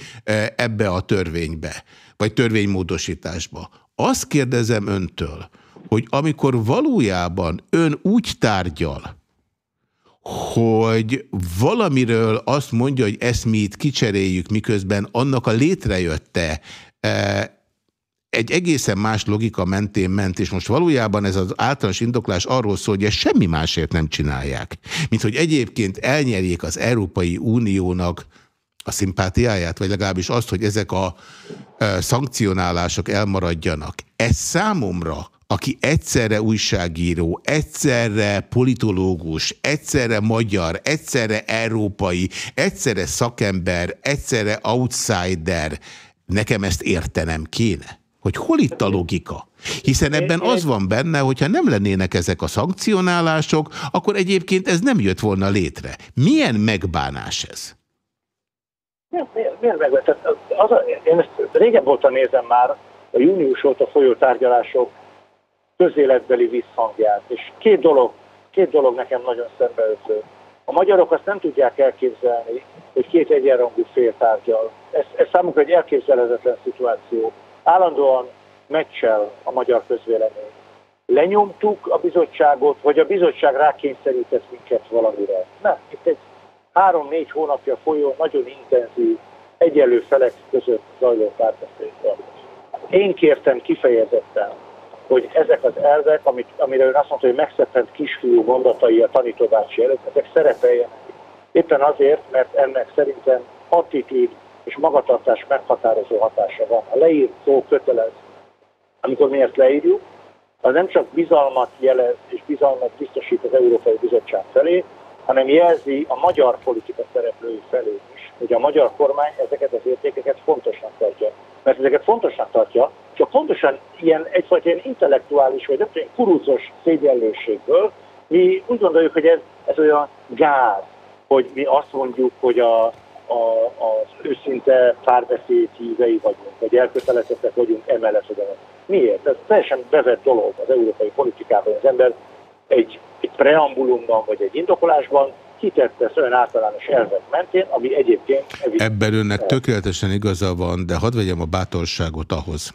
ebbe a alaptörvénybe, vagy törvénymódosításba. Azt kérdezem öntől, hogy amikor valójában ön úgy tárgyal, hogy valamiről azt mondja, hogy ezt mi itt kicseréljük, miközben annak a létrejötte egy egészen más logika mentén ment, és most valójában ez az általános indoklás arról szól, hogy ezt semmi másért nem csinálják. Mint hogy egyébként elnyerjék az Európai Uniónak a szimpátiáját, vagy legalábbis azt, hogy ezek a e, szankcionálások elmaradjanak. Ez számomra, aki egyszerre újságíró, egyszerre politológus, egyszerre magyar, egyszerre európai, egyszerre szakember, egyszerre outsider, nekem ezt értenem kéne hogy hol itt a logika. Hiszen ebben az van benne, hogyha nem lennének ezek a szankcionálások, akkor egyébként ez nem jött volna létre. Milyen megbánás ez? Miért, miért, miért meg? Tehát az a, én ezt régebb óta nézem már a június óta folyó tárgyalások közéletbeli visszhangját, és két dolog, két dolog nekem nagyon szembeötő. A magyarok azt nem tudják elképzelni, hogy két egyenrangú fél tárgyal. Ez, ez számukra egy elképzelhetetlen szituáció. Állandóan meccsel a magyar közvélemény. Lenyomtuk a bizottságot, vagy a bizottság rákényszerített minket valamire. Nem, itt egy három-négy hónapja folyó, nagyon intenzív, egyenlő felek között zajló párbeszéd. Én kértem kifejezetten, hogy ezek az elvek, amit, amire ön azt mondta, hogy megszeppent kisfiú mondatai a tanítóbácsi előtt, ezek szerepeljenek. Éppen azért, mert ennek szerintem attitűd és magatartás meghatározó hatása van. A leírt szó kötelez. Amikor mi ezt leírjuk, az nem csak bizalmat jelez és bizalmat biztosít az Európai Bizottság felé, hanem jelzi a magyar politika szereplői felé is, hogy a magyar kormány ezeket az értékeket fontosnak tartja. Mert ezeket fontosnak tartja, csak pontosan ilyen egyfajta ilyen intellektuális, vagy nem tudom, kurucos szégyenlőségből, mi úgy gondoljuk, hogy ez, ez olyan gáz, hogy mi azt mondjuk, hogy a, a, az őszinte párbeszéd hívei vagyunk, vagy elkötelezettek vagyunk emellett, emellett. Miért? Ez teljesen bevett dolog az európai politikában. Az ember egy, egy preambulumban, vagy egy indokolásban kitette ezt olyan általános elvek mentén, ami egyébként... Ebben önnek tökéletesen igaza van, de hadd vegyem a bátorságot ahhoz,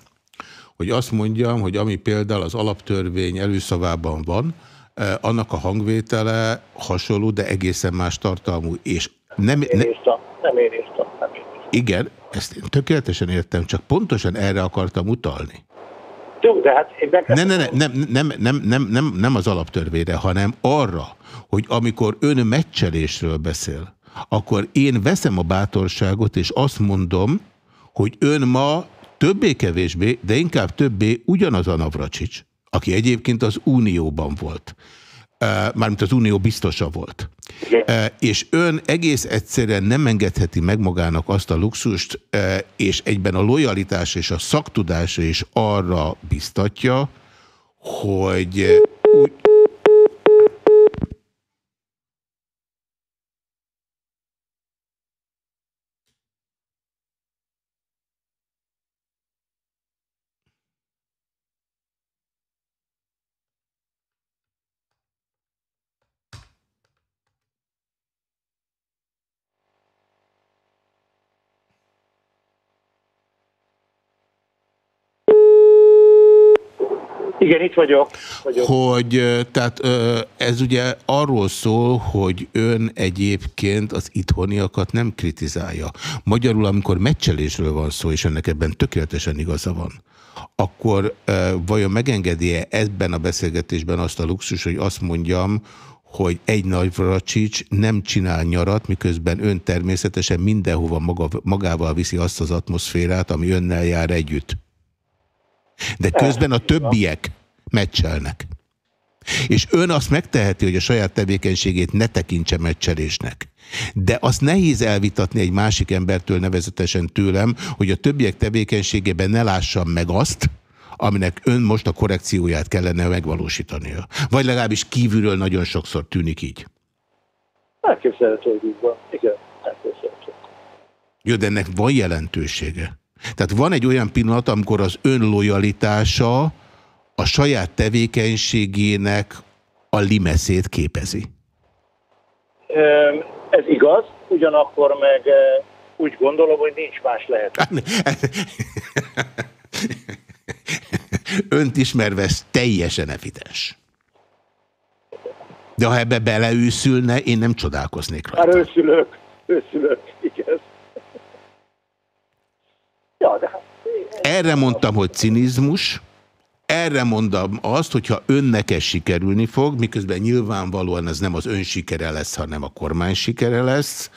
hogy azt mondjam, hogy ami például az alaptörvény előszavában van, eh, annak a hangvétele hasonló, de egészen más tartalmú, és nem... Én írtam, nem én írtam, nem én írtam. Igen, ezt én tökéletesen értem, csak pontosan erre akartam utalni. Jó, de hát én meg... Nem, nem, nem, nem, nem, nem, nem, nem az alaptörvényre, hanem arra, hogy amikor ön meccselésről beszél, akkor én veszem a bátorságot, és azt mondom, hogy ön ma többé-kevésbé, de inkább többé ugyanaz a Navracsics, aki egyébként az Unióban volt. Mármint az Unió biztosa volt. Uh, és ön egész egyszerűen nem engedheti meg magának azt a luxust, és egyben a lojalitás és a szaktudása is arra biztatja, hogy úgy, Igen, itt vagyok. vagyok. hogy tehát ez ugye arról szól, hogy ön egyébként az itthoniakat nem kritizálja. Magyarul, amikor meccselésről van szó, és ennek ebben tökéletesen igaza van, akkor vajon megengedi-e ebben a beszélgetésben azt a luxus, hogy azt mondjam, hogy egy Navracsics nem csinál nyarat, miközben ön természetesen mindenhova maga, magával viszi azt az atmoszférát, ami önnel jár együtt. De közben a többiek meccselnek. És ön azt megteheti, hogy a saját tevékenységét ne tekintse meccselésnek. De azt nehéz elvitatni egy másik embertől, nevezetesen tőlem, hogy a többiek tevékenységében ne lássam meg azt, aminek ön most a korrekcióját kellene megvalósítania. Vagy legalábbis kívülről nagyon sokszor tűnik így. Elképzelhető, hogy így van. Igen, elképzelhető. Jó, de ennek van jelentősége. Tehát van egy olyan pillanat, amikor az ön lojalitása a saját tevékenységének a limeszét képezi. Ez igaz, ugyanakkor meg úgy gondolom, hogy nincs más lehet. Önt ismerve ez teljesen evidens. De ha ebbe beleőszülne, én nem csodálkoznék rá. Már őszülök, őszülök, Erre mondtam, hogy cinizmus, erre mondom azt, hogyha önnek ez sikerülni fog, miközben nyilvánvalóan ez nem az ön sikere lesz, hanem a kormány sikere lesz,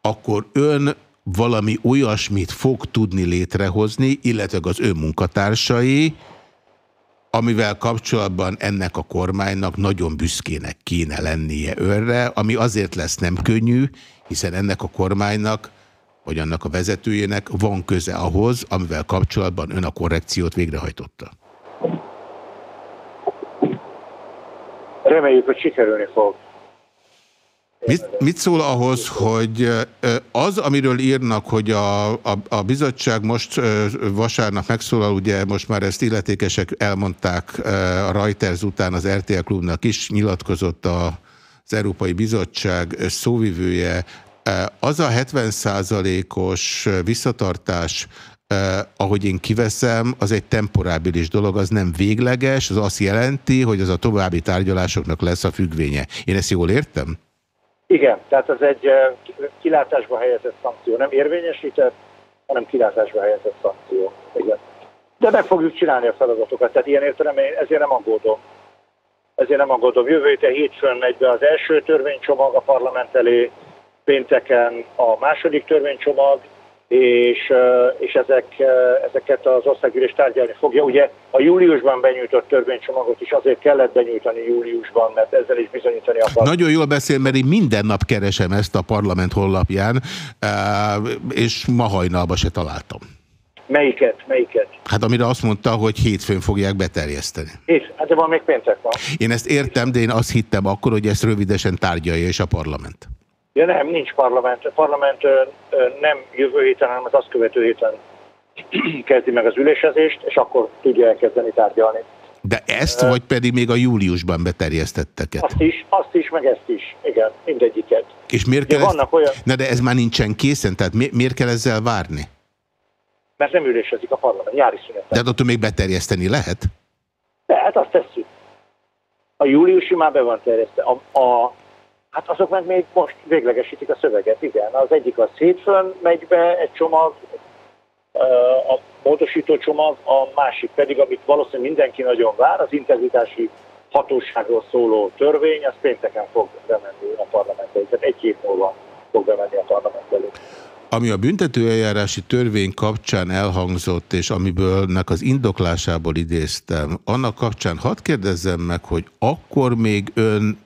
akkor ön valami olyasmit fog tudni létrehozni, illetve az ön munkatársai, amivel kapcsolatban ennek a kormánynak nagyon büszkének kéne lennie önre, ami azért lesz nem könnyű, hiszen ennek a kormánynak, vagy annak a vezetőjének van köze ahhoz, amivel kapcsolatban ön a korrekciót végrehajtotta. reméljük, hogy sikerülni fog. Mit, mit szól ahhoz, hogy az, amiről írnak, hogy a, a, a bizottság most vasárnap megszólal, ugye most már ezt illetékesek elmondták a Reuters után az RTL klubnak is, nyilatkozott a, az Európai Bizottság szóvivője, az a 70%-os visszatartás, Uh, ahogy én kiveszem, az egy temporábilis dolog, az nem végleges, az azt jelenti, hogy az a további tárgyalásoknak lesz a függvénye. Én ezt jól értem? Igen, tehát ez egy eh, kilátásba helyezett szankció. Nem érvényesített, hanem kilátásba helyezett szankció. Igen. De meg fogjuk csinálni a feladatokat, tehát ilyen értelemben én ezért nem aggódom. Ezért nem aggódom. Jövő héten hétfőn megy be az első törvénycsomag a parlament elé, pénteken a második törvénycsomag, és, és ezek, ezeket az országgyűlés tárgyalni fogja. Ugye a júliusban benyújtott törvénycsomagot is azért kellett benyújtani júliusban, mert ezzel is bizonyítani akar. Nagyon jól beszél, mert én minden nap keresem ezt a parlament honlapján, és ma hajnalba se találtam. Melyiket? Melyiket? Hát amire azt mondta, hogy hétfőn fogják beterjeszteni. Hét, hát de van még péntek van. Én ezt értem, de én azt hittem akkor, hogy ezt rövidesen tárgyalja és a parlament. Ja nem, nincs parlament. A parlament nem jövő héten, hanem az azt követő héten kezdi meg az ülésezést, és akkor tudja elkezdeni tárgyalni. De ezt, vagy pedig még a júliusban beterjesztetteket? Azt is, azt is, meg ezt is. Igen, mindegyiket. És miért kell ezt... vannak olyan, Na de ez már nincsen készen, tehát mi, miért kell ezzel várni? mert nem ülésezik a parlament, nyári szünet. De hát attól még beterjeszteni lehet? De hát azt tesszük. A júliusi már be van terjesztve. A, a, hát azok meg még most véglegesítik a szöveget, igen. Az egyik az hétfőn megy be egy csomag, a módosító csomag, a másik pedig, amit valószínűleg mindenki nagyon vár, az integritási hatóságról szóló törvény, az pénteken fog bemenni a parlament elé. Tehát egy hét múlva fog bemenni a parlament elé. Ami a büntetőeljárási törvény kapcsán elhangzott, és amiből nek az indoklásából idéztem, annak kapcsán hadd kérdezzem meg, hogy akkor még ön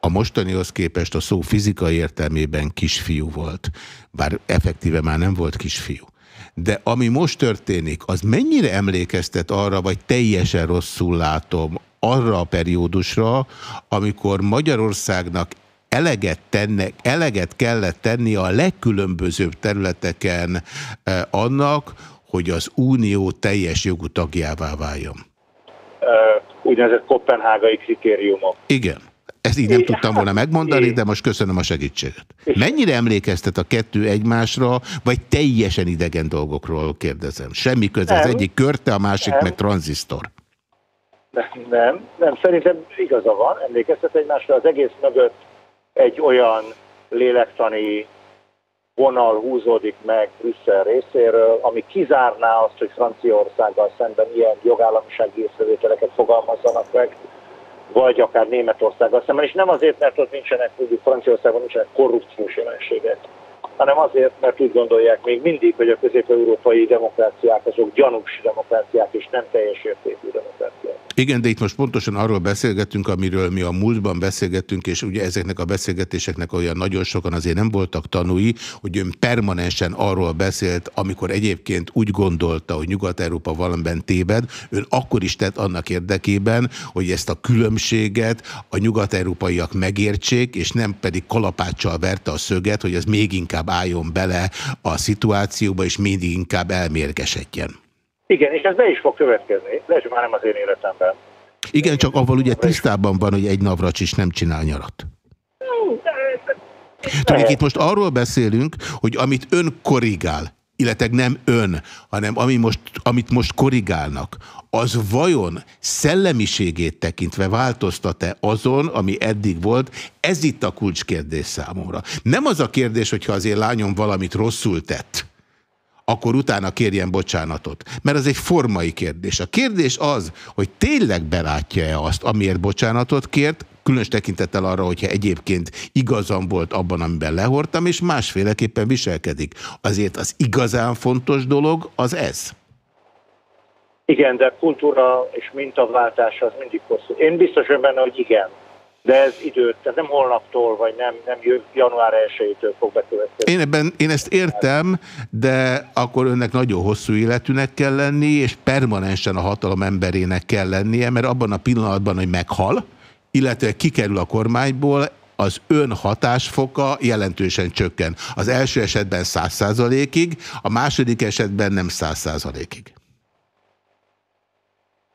a mostanihoz képest a szó fizikai értelmében kisfiú volt, bár effektíve már nem volt kisfiú. De ami most történik, az mennyire emlékeztet arra, vagy teljesen rosszul látom, arra a periódusra, amikor Magyarországnak eleget, tennek, eleget kellett tenni a legkülönbözőbb területeken eh, annak, hogy az Unió teljes jogú tagjává váljon. Ö, úgynevezett kopenhágai kritériumok. Igen. Ezt így nem tudtam volna megmondani, de most köszönöm a segítséget. Mennyire emlékeztet a kettő egymásra, vagy teljesen idegen dolgokról kérdezem? Semmi köze. Az egyik körte, a másik Nem. meg tranzisztor. Nem, nem, nem, szerintem igaza van, emlékeztet egymásra, az egész mögött egy olyan lélektani vonal húzódik meg Brüsszel részéről, ami kizárná azt, hogy Franciaországgal szemben ilyen jogállamisági észrevételeket fogalmazzanak meg, vagy akár Németországgal szemben, és nem azért, mert ott nincsenek, mondjuk Franciaországban nincsenek korrupciós jelenségek, hanem azért, mert úgy gondolják még mindig, hogy a közép-európai demokráciák azok gyanús demokráciák, és nem teljes értékű demokráciák. Igen, de itt most pontosan arról beszélgetünk, amiről mi a múltban beszélgettünk, és ugye ezeknek a beszélgetéseknek olyan nagyon sokan azért nem voltak tanúi, hogy ön permanensen arról beszélt, amikor egyébként úgy gondolta, hogy Nyugat-Európa valamiben téved, ön akkor is tett annak érdekében, hogy ezt a különbséget a nyugat-európaiak megértsék, és nem pedig kalapáccsal verte a szöget, hogy ez még inkább álljon bele a szituációba, és még inkább elmérgesedjen. Igen, és ez be is fog következni, hogy már nem az én életemben. Igen, csak avval ugye tisztában van, hogy egy navracs is nem csinál nyarat. Tudjuk, itt most arról beszélünk, hogy amit ön korrigál, illetve nem ön, hanem ami most, amit most korrigálnak, az vajon szellemiségét tekintve változtat-e azon, ami eddig volt? Ez itt a kulcskérdés számomra. Nem az a kérdés, hogyha az én lányom valamit rosszul tett, akkor utána kérjen bocsánatot. Mert az egy formai kérdés. A kérdés az, hogy tényleg belátja-e azt, amiért bocsánatot kért, különös tekintettel arra, hogyha egyébként igazam volt abban, amiben lehortam, és másféleképpen viselkedik. Azért az igazán fontos dolog az ez. Igen, de kultúra és mintaváltás az mindig hosszú. Én biztos vagyok benne, hogy igen. De ez időt, tehát nem holnaptól, vagy nem, nem január 1-től fog bekövetkezni. Én, ebben, én ezt értem, de akkor önnek nagyon hosszú életűnek kell lenni, és permanensen a hatalom emberének kell lennie, mert abban a pillanatban, hogy meghal, illetve kikerül a kormányból, az ön hatásfoka jelentősen csökken. Az első esetben 100%-ig, a második esetben nem 100%-ig.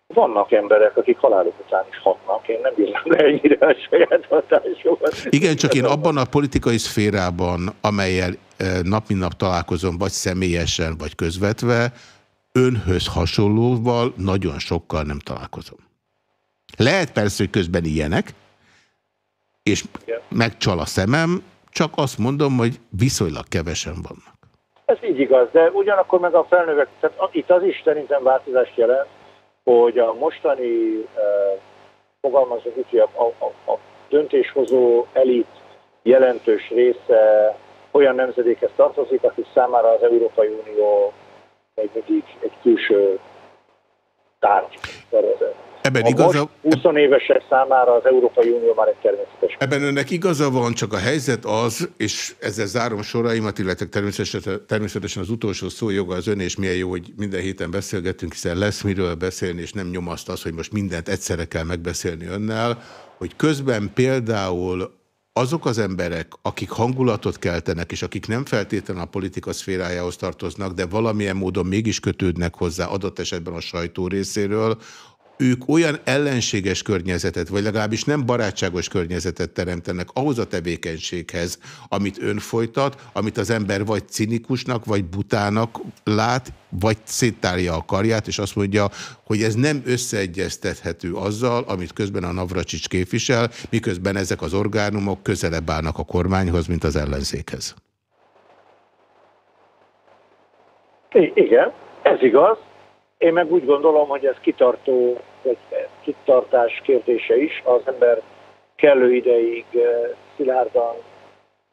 Vannak emberek, akik haláluk után is hatnak. Én nem bírom le ennyire a saját hatásomat. Igen, csak én abban a politikai szférában, amelyel eh, nap mint nap találkozom, vagy személyesen, vagy közvetve, önhöz hasonlóval nagyon sokkal nem találkozom. Lehet persze, hogy közben ilyenek, és megcsal a szemem, csak azt mondom, hogy viszonylag kevesen vannak. Ez így igaz, de ugyanakkor meg a felnövek, tehát itt az is szerintem változást jelent, hogy a mostani, eh, fogalmazunk úgy, a, a, a, döntéshozó elit jelentős része olyan nemzedékhez tartozik, akik számára az Európai Unió még mindig egy külső tárgy szervezet. Ebben A igaza, most 20 évesek számára az Európai Unió már egy természetes. Ebben önnek igaza van, csak a helyzet az, és ezzel zárom soraimat, illetve természetesen, természetesen az utolsó szó joga az ön, és milyen jó, hogy minden héten beszélgetünk, hiszen lesz miről beszélni, és nem nyomaszt az, hogy most mindent egyszerre kell megbeszélni önnel, hogy közben például azok az emberek, akik hangulatot keltenek, és akik nem feltétlenül a politika szférájához tartoznak, de valamilyen módon mégis kötődnek hozzá adott esetben a sajtó részéről, ők olyan ellenséges környezetet, vagy legalábbis nem barátságos környezetet teremtenek ahhoz a tevékenységhez, amit ön folytat, amit az ember vagy cinikusnak, vagy butának lát, vagy széttárja a karját, és azt mondja, hogy ez nem összeegyeztethető azzal, amit közben a Navracsics képvisel, miközben ezek az orgánumok közelebb állnak a kormányhoz, mint az ellenzékhez. I- igen, ez igaz. Én meg úgy gondolom, hogy ez kitartó, vagy kitartás kérdése is. Az ember kellő ideig eh, szilárdan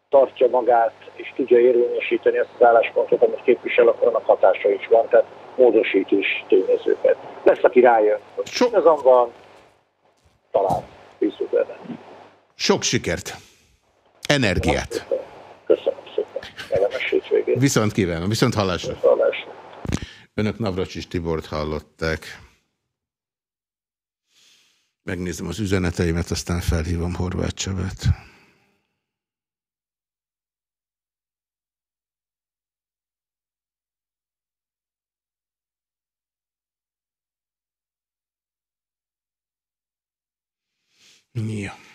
tartja magát, és tudja érvényesíteni azt az álláspontot, amit képvisel, akkor annak hatása is van, tehát módosít is tényezőket. Lesz, aki rájön, hogy so... azon van, talán bízunk benne. Sok sikert! Energiát! Köszönöm szépen. Kellemes hétvégét. Viszont kívánom, viszont hallásra! Hallásra. Önök Navracsis Tibort hallották. Megnézem az üzeneteimet, aztán felhívom Horváth Csabát. Ja.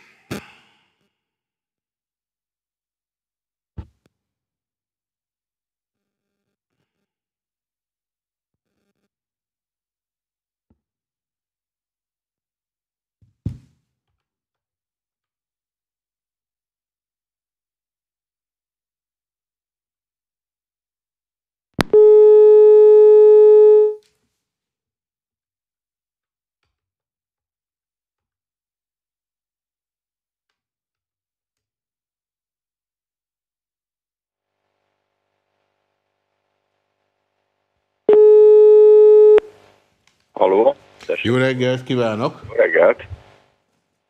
Haló? Jó reggelt kívánok! Jó reggelt!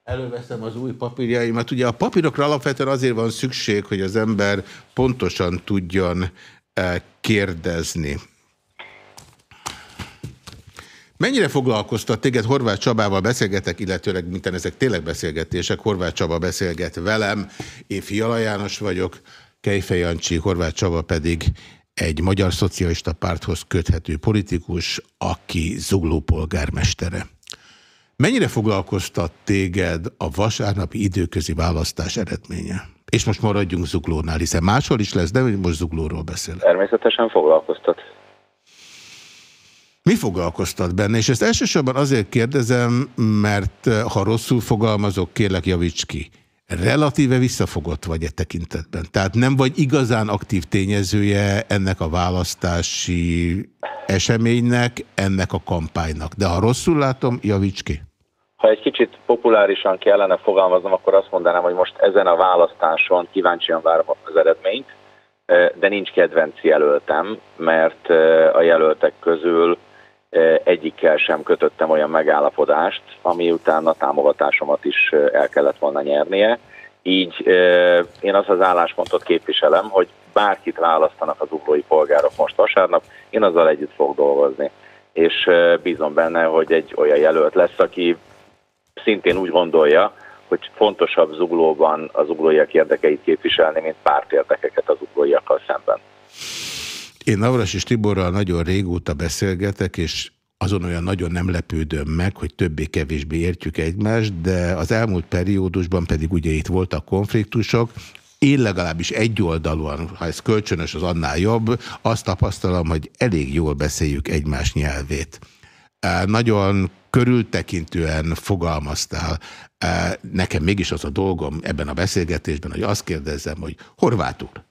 Előveszem az új papírjaimat. Ugye a papírokra alapvetően azért van szükség, hogy az ember pontosan tudjon eh, kérdezni. Mennyire foglalkoztat téged Horváth Csabával beszélgetek, illetőleg minden ezek tényleg beszélgetések, Horváth Csaba beszélget velem, én Fiala János vagyok, Kejfej Jancsi, Horváth Csaba pedig egy magyar szocialista párthoz köthető politikus, aki zugló polgármestere. Mennyire foglalkoztat téged a vasárnapi időközi választás eredménye? És most maradjunk Zuglónál, hiszen máshol is lesz, de most Zuglóról beszélek. Természetesen foglalkoztat. Mi foglalkoztat benne? És ezt elsősorban azért kérdezem, mert eh, ha rosszul fogalmazok, kérlek javíts ki. Relatíve visszafogott vagy e tekintetben. Tehát nem vagy igazán aktív tényezője ennek a választási eseménynek, ennek a kampánynak. De ha rosszul látom, javíts ki. Ha egy kicsit populárisan kellene fogalmaznom, akkor azt mondanám, hogy most ezen a választáson kíváncsian várom az eredményt, de nincs kedvenc jelöltem, mert a jelöltek közül egyikkel sem kötöttem olyan megállapodást, ami a támogatásomat is el kellett volna nyernie. Így én azt az álláspontot képviselem, hogy bárkit választanak az uglói polgárok most vasárnap, én azzal együtt fog dolgozni. És bízom benne, hogy egy olyan jelölt lesz, aki szintén úgy gondolja, hogy fontosabb zuglóban az uglóiak érdekeit képviselni, mint uglóiakkal szemben. Én Navras és Tiborral nagyon régóta beszélgetek, és azon olyan nagyon nem lepődöm meg, hogy többé-kevésbé értjük egymást, de az elmúlt periódusban pedig ugye itt voltak konfliktusok, én legalábbis egyoldalúan, ha ez kölcsönös, az annál jobb, azt tapasztalom, hogy elég jól beszéljük egymás nyelvét. Nagyon körültekintően fogalmaztál. Nekem mégis az a dolgom ebben a beszélgetésben, hogy azt kérdezzem, hogy Horváth úr,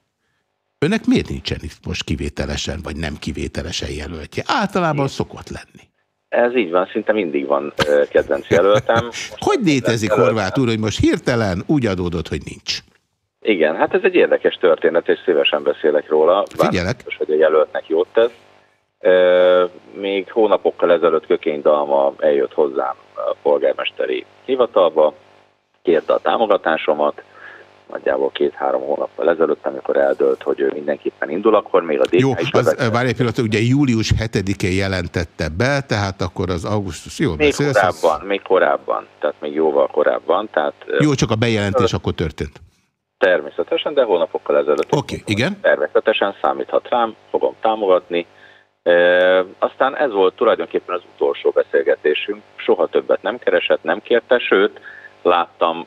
önnek miért nincsen itt most kivételesen, vagy nem kivételesen jelöltje? Általában szokott lenni. Ez így van, szinte mindig van kedvenc jelöltem. Hogy létezik Horváth úr, hogy most hirtelen úgy adódott, hogy nincs? Igen, hát ez egy érdekes történet, és szívesen beszélek róla. Figyelek. Biztos, hogy a jelöltnek jót tesz. Még hónapokkal ezelőtt Kökény Dalma eljött hozzám a polgármesteri hivatalba, kérte a támogatásomat, nagyjából két-három hónappal ezelőtt, amikor eldőlt, hogy ő mindenképpen indul, akkor még a DK Jó, is az, vezette. várj egy pillanat, ugye július 7-én jelentette be, tehát akkor az augusztus, jól Még beszélsz? az- korábban, még korábban, tehát még jóval korábban, tehát Jó, csak a bejelentés akkor történt. természetesen, de hónapokkal ezelőtt. Oké, igen. Természetesen számíthat rám, fogom támogatni. E, aztán ez volt tulajdonképpen az utolsó beszélgetésünk. Soha többet nem keresett, nem kérte, sőt, láttam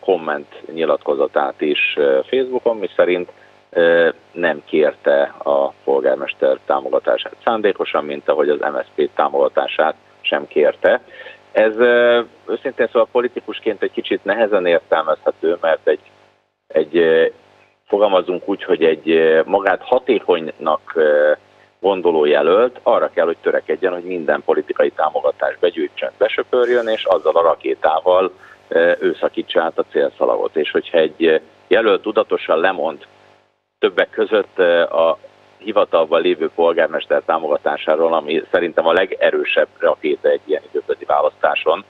komment nyilatkozatát is Facebookon, mi szerint nem kérte a polgármester támogatását szándékosan, mint ahogy az MSZP támogatását sem kérte. Ez őszintén szóval politikusként egy kicsit nehezen értelmezhető, mert egy egy fogalmazunk úgy, hogy egy magát hatékonynak gondoló jelölt arra kell, hogy törekedjen, hogy minden politikai támogatást begyűjtsön, besöpörjön, és azzal a rakétával ő szakítsa át a célszalagot. És hogyha egy jelölt tudatosan lemond többek között a hivatalban lévő polgármester támogatásáról, ami szerintem a legerősebb rakéta egy ilyen időközi választáson,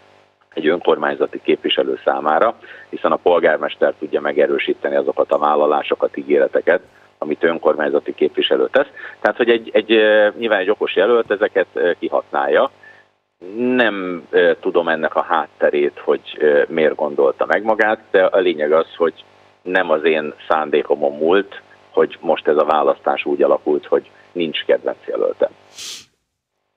egy önkormányzati képviselő számára, hiszen a polgármester tudja megerősíteni azokat a vállalásokat, ígéreteket, amit önkormányzati képviselő tesz. Tehát, hogy egy, egy nyilván egy okos jelölt ezeket kihasználja. Nem eh, tudom ennek a hátterét, hogy eh, miért gondolta meg magát, de a lényeg az, hogy nem az én szándékomon múlt, hogy most ez a választás úgy alakult, hogy nincs kedvenc jelöltem.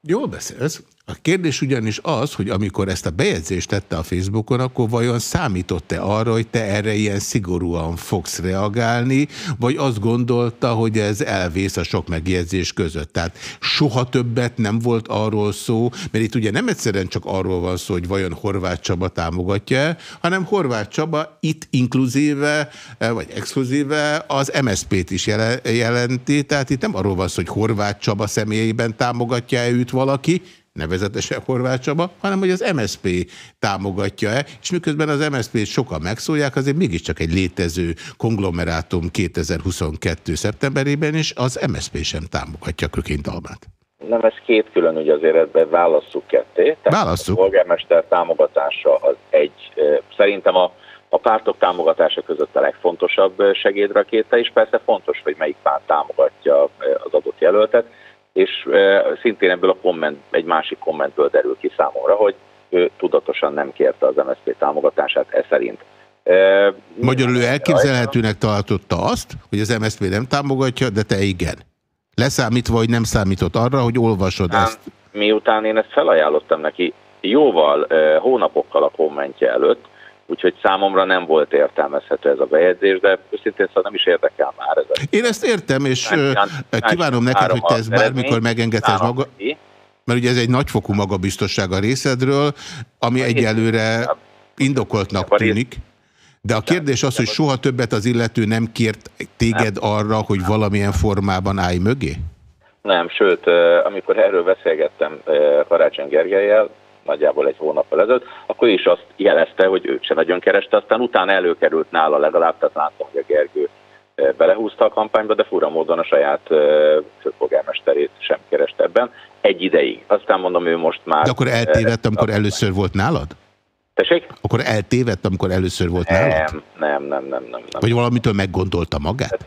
Jól beszélsz. A kérdés ugyanis az, hogy amikor ezt a bejegyzést tette a Facebookon, akkor vajon számított-e arra, hogy te erre ilyen szigorúan fogsz reagálni, vagy azt gondolta, hogy ez elvész a sok megjegyzés között. Tehát soha többet nem volt arról szó, mert itt ugye nem egyszerűen csak arról van szó, hogy vajon Horváth Csaba támogatja hanem Horváth Csaba itt inkluzíve, eh, vagy exkluzíve az MSZP-t is jele- jelenti, tehát itt nem arról van szó, hogy Horváth Csaba személyében támogatja -e őt valaki, nevezetesen Horváth Csaba, hanem hogy az MSZP támogatja-e, és miközben az MSZP-t sokan megszólják, azért mégiscsak egy létező konglomerátum 2022. szeptemberében, és az MSZP sem támogatja Kökény Dalmát. Nem, ez két külön ügy azért ebben válasszuk ketté. Tehát Válasszuk. A polgármester támogatása az egy, szerintem a, a pártok támogatása között a legfontosabb segédrakéta, és persze fontos, hogy melyik párt támogatja az adott jelöltet, és szintén ebből a komment, egy másik kommentből derül ki számomra, hogy ő tudatosan nem kérte az MSZP támogatását e szerint. Magyarul ő elképzelhetőnek tartotta azt, hogy az MSZP nem támogatja, de te igen. Leszámítva, hogy nem számított arra, hogy olvasod ezt. miután én ezt felajánlottam neki jóval, hónapokkal a kommentje előtt, Úgyhogy számomra nem volt értelmezhető ez a bejegyzés, de őszintén szóval nem is érdekel már ez. a- Én ezt értem, és Nem, kívánom neked, hogy te ezt bármikor megengedhess várom maga, ki. mert ugye ez egy nagyfokú magabiztosság a részedről, ami egyelőre indokoltnak tűnik. De a kérdés az, hogy soha többet az illető nem kért téged arra, hogy valamilyen formában állj mögé? Nem, sőt, amikor erről beszélgettem Karácsony Gergelyel, nagyjából egy hónappal ezelőtt, akkor is azt jelezte, hogy őt se nagyon kereste, aztán utána előkerült nála legalább, tehát láttam, hogy a Gergő eh, belehúzta a kampányba, de fura módon a saját eh, főpolgármesterét sem kereste ebben. Egy ideig. Aztán mondom, ő most már... De akkor eh, eltévedt, amikor először volt nálad? Tessék? Akkor eltévedt, amikor először volt nálad? Nem, nem, nem, nem, nem. nem. Vagy valamitől meggondolta magát?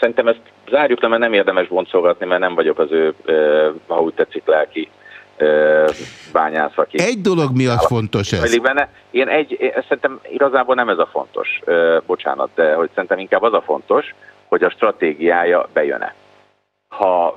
Szerintem ezt zárjuk le, mert nem érdemes boncolgatni, mert nem vagyok az ő, eh, ha úgy tetszik, lelki eh, bányász, aki... Egy dolog miatt fontos ez. Benne. Én egy, én szerintem igazából nem ez a fontos, bocsánat, de hogy szerintem inkább az a fontos, hogy a stratégiája bejön-e. Ha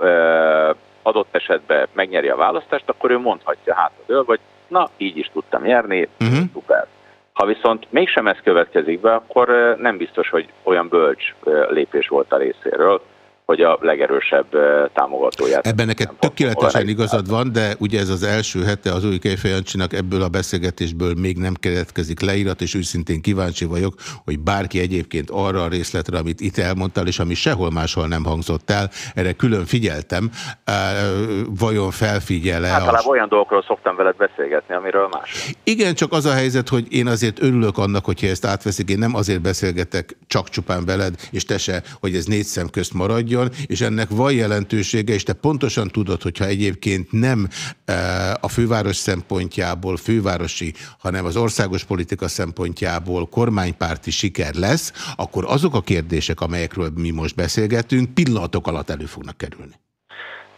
adott esetben megnyeri a választást, akkor ő mondhatja hátadől, hogy na, így is tudtam nyerni, uh-huh. szuper. Ha viszont mégsem ez következik be, akkor nem biztos, hogy olyan bölcs lépés volt a részéről, hogy a legerősebb támogatóját. Ebben neked tökéletesen igazad van, de ugye ez az első hete az új Kejfejancsinak ebből a beszélgetésből még nem keletkezik leírat, és őszintén kíváncsi vagyok, hogy bárki egyébként arra a részletre, amit itt elmondtál, és ami sehol máshol nem hangzott el, erre külön figyeltem, vajon felfigyel-e? a- Általában olyan dolgokról szoktam veled beszélgetni, amiről más. Igen, csak az a helyzet, hogy én azért örülök annak, hogyha ezt átveszik. Én nem azért beszélgetek csak csupán veled, és te se, hogy ez négy szem közt maradjon, és ennek van jelentősége, és te pontosan tudod, hogyha egyébként nem eh, a főváros szempontjából fővárosi, hanem az országos politika szempontjából kormánypárti siker lesz, akkor azok a kérdések, amelyekről mi most beszélgetünk, pillanatok alatt elő fognak kerülni.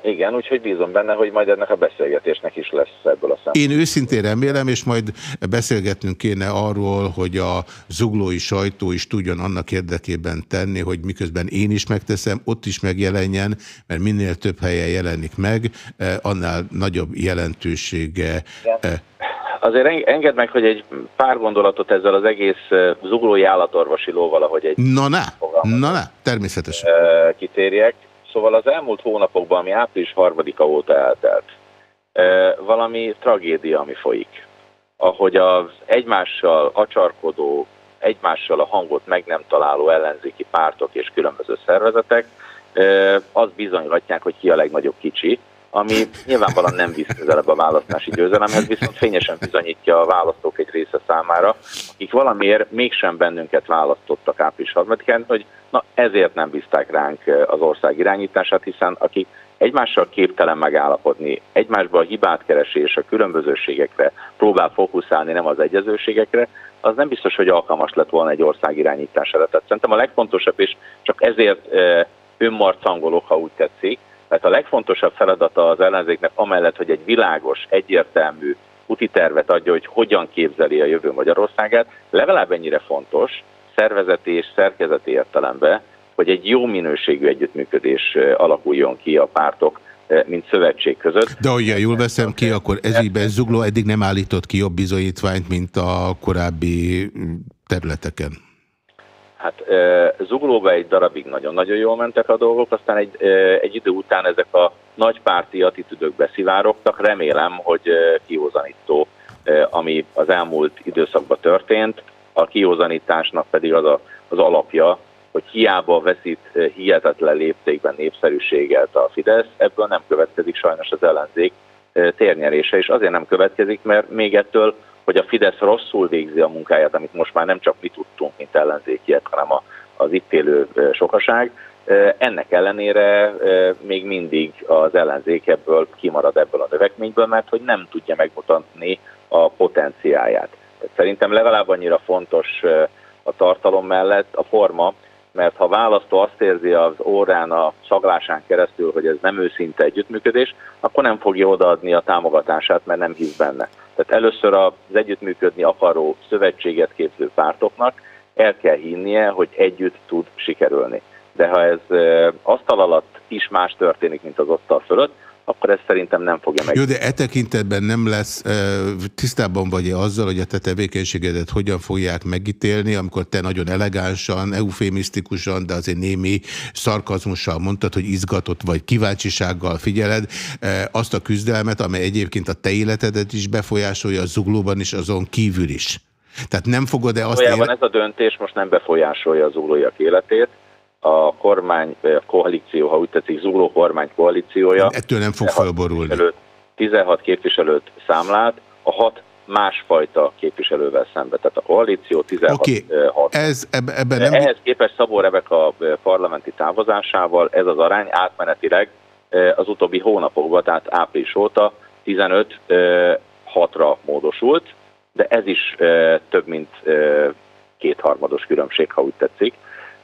Igen, úgyhogy bízom benne, hogy majd ennek a beszélgetésnek is lesz ebből a szempontból. Én őszintén remélem, és majd beszélgetnünk kéne arról, hogy a zuglói sajtó is tudjon annak érdekében tenni, hogy miközben én is megteszem, ott is megjelenjen, mert minél több helyen jelenik meg, eh, annál nagyobb jelentősége. eh, Azért eng- engedd meg, hogy egy pár gondolatot ezzel az egész eh, zuglói állatorvosi lóval, ahogy egy Na ne, na ne, természetesen. kitérjek. Szóval az elmúlt hónapokban, ami április harmadika óta eltelt, eh, valami tragédia, ami folyik. Ahogy az egymással acsarkodó, egymással a hangot meg nem találó ellenzéki pártok és különböző szervezetek, eh, azt bizonygatják, hogy ki a legnagyobb kicsi, ami nyilvánvalóan nem visz közelebb a választási győzelemhez, viszont fényesen bizonyítja a választók egy része számára, akik valamiért mégsem bennünket választottak április 3 hogy na ezért nem bízták ránk az ország irányítását, hiszen akik egymással képtelen megállapodni, egymásban a hibát keresi és a különbözőségekre próbál fókuszálni, nem az egyezőségekre, az nem biztos, hogy alkalmas lett volna egy ország irányítására. Tehát szerintem a legfontosabb, és csak ezért önmarcangolok, ha úgy tetszik, mert a legfontosabb feladata az ellenzéknek amellett, hogy egy világos, egyértelmű úti tervet adja, hogy hogyan képzeli a jövő Magyarországát, legalább ennyire fontos szervezeti és szerkezeti értelemben, hogy egy jó minőségű együttműködés alakuljon ki a pártok, mint szövetség között. De hogyha jól veszem ki, akkor ezügyben Zugló eddig nem állított ki jobb bizonyítványt, mint a korábbi mm, területeken. Hát Zuglóba egy darabig nagyon-nagyon jól mentek a dolgok, aztán egy, egy idő után ezek a nagypárti attitűdök beszivárogtak. Remélem, hogy kiózanító, e, ami az elmúlt időszakban történt. A kiózanításnak pedig az a, az alapja, hogy hiába veszít hihetetlen léptékben népszerűséget a Fidesz, ebből nem következik sajnos az ellenzék térnyerése, és azért nem következik, mert még ettől hogy a Fidesz rosszul végzi a munkáját, amit most már nem csak mi tudtunk, mint ellenzékiek, hanem az itt élő sokaság. Ennek ellenére még mindig az ellenzék ebből kimarad ebből a növekményből, mert hogy nem tudja megmutatni a potenciáját. Tehát szerintem legalább annyira fontos a tartalom mellett a forma, mert ha választó azt érzi az órán a szaglásán keresztül, hogy ez nem őszinte együttműködés, akkor nem fogja odaadni a támogatását, mert nem hisz benne. Tehát először az együttműködni akaró szövetséget képző pártoknak el kell hinnie, hogy együtt tud sikerülni. De ha ez asztal alatt is más történik, mint az asztal fölött, akkor ez szerintem nem fogja meg. Jó, de e tekintetben nem lesz tisztában vagy -e azzal, hogy a te tevékenységedet hogyan fogják megítélni, amikor te nagyon elegánsan, eufémisztikusan, de azért némi szarkazmussal mondtad, hogy izgatott vagy kíváncsisággal figyeled azt a küzdelmet, amely egyébként a te életedet is befolyásolja, a zuglóban is, azon kívül is. Tehát nem fogod-e azt Valójában ez a döntés most nem befolyásolja az zuglóiak életét. A kormány, a koalíció, ha úgy tetszik, zugló kormány koalíciója. Ettől nem fog felborulni. Képviselőt, 16 képviselőt számlált, a hat másfajta képviselővel szembe. Tehát a koalíció 16 Oké, eh, hat. Ez, ebbe, ebbe nem... Ehhez képest Szabó Rebeka eh, parlamenti távozásával ez az arány átmenetileg eh, az utóbbi hónapokban, tehát április óta 15 eh, 6-ra módosult, de ez is több mint kétharmados különbség, ha úgy tetszik.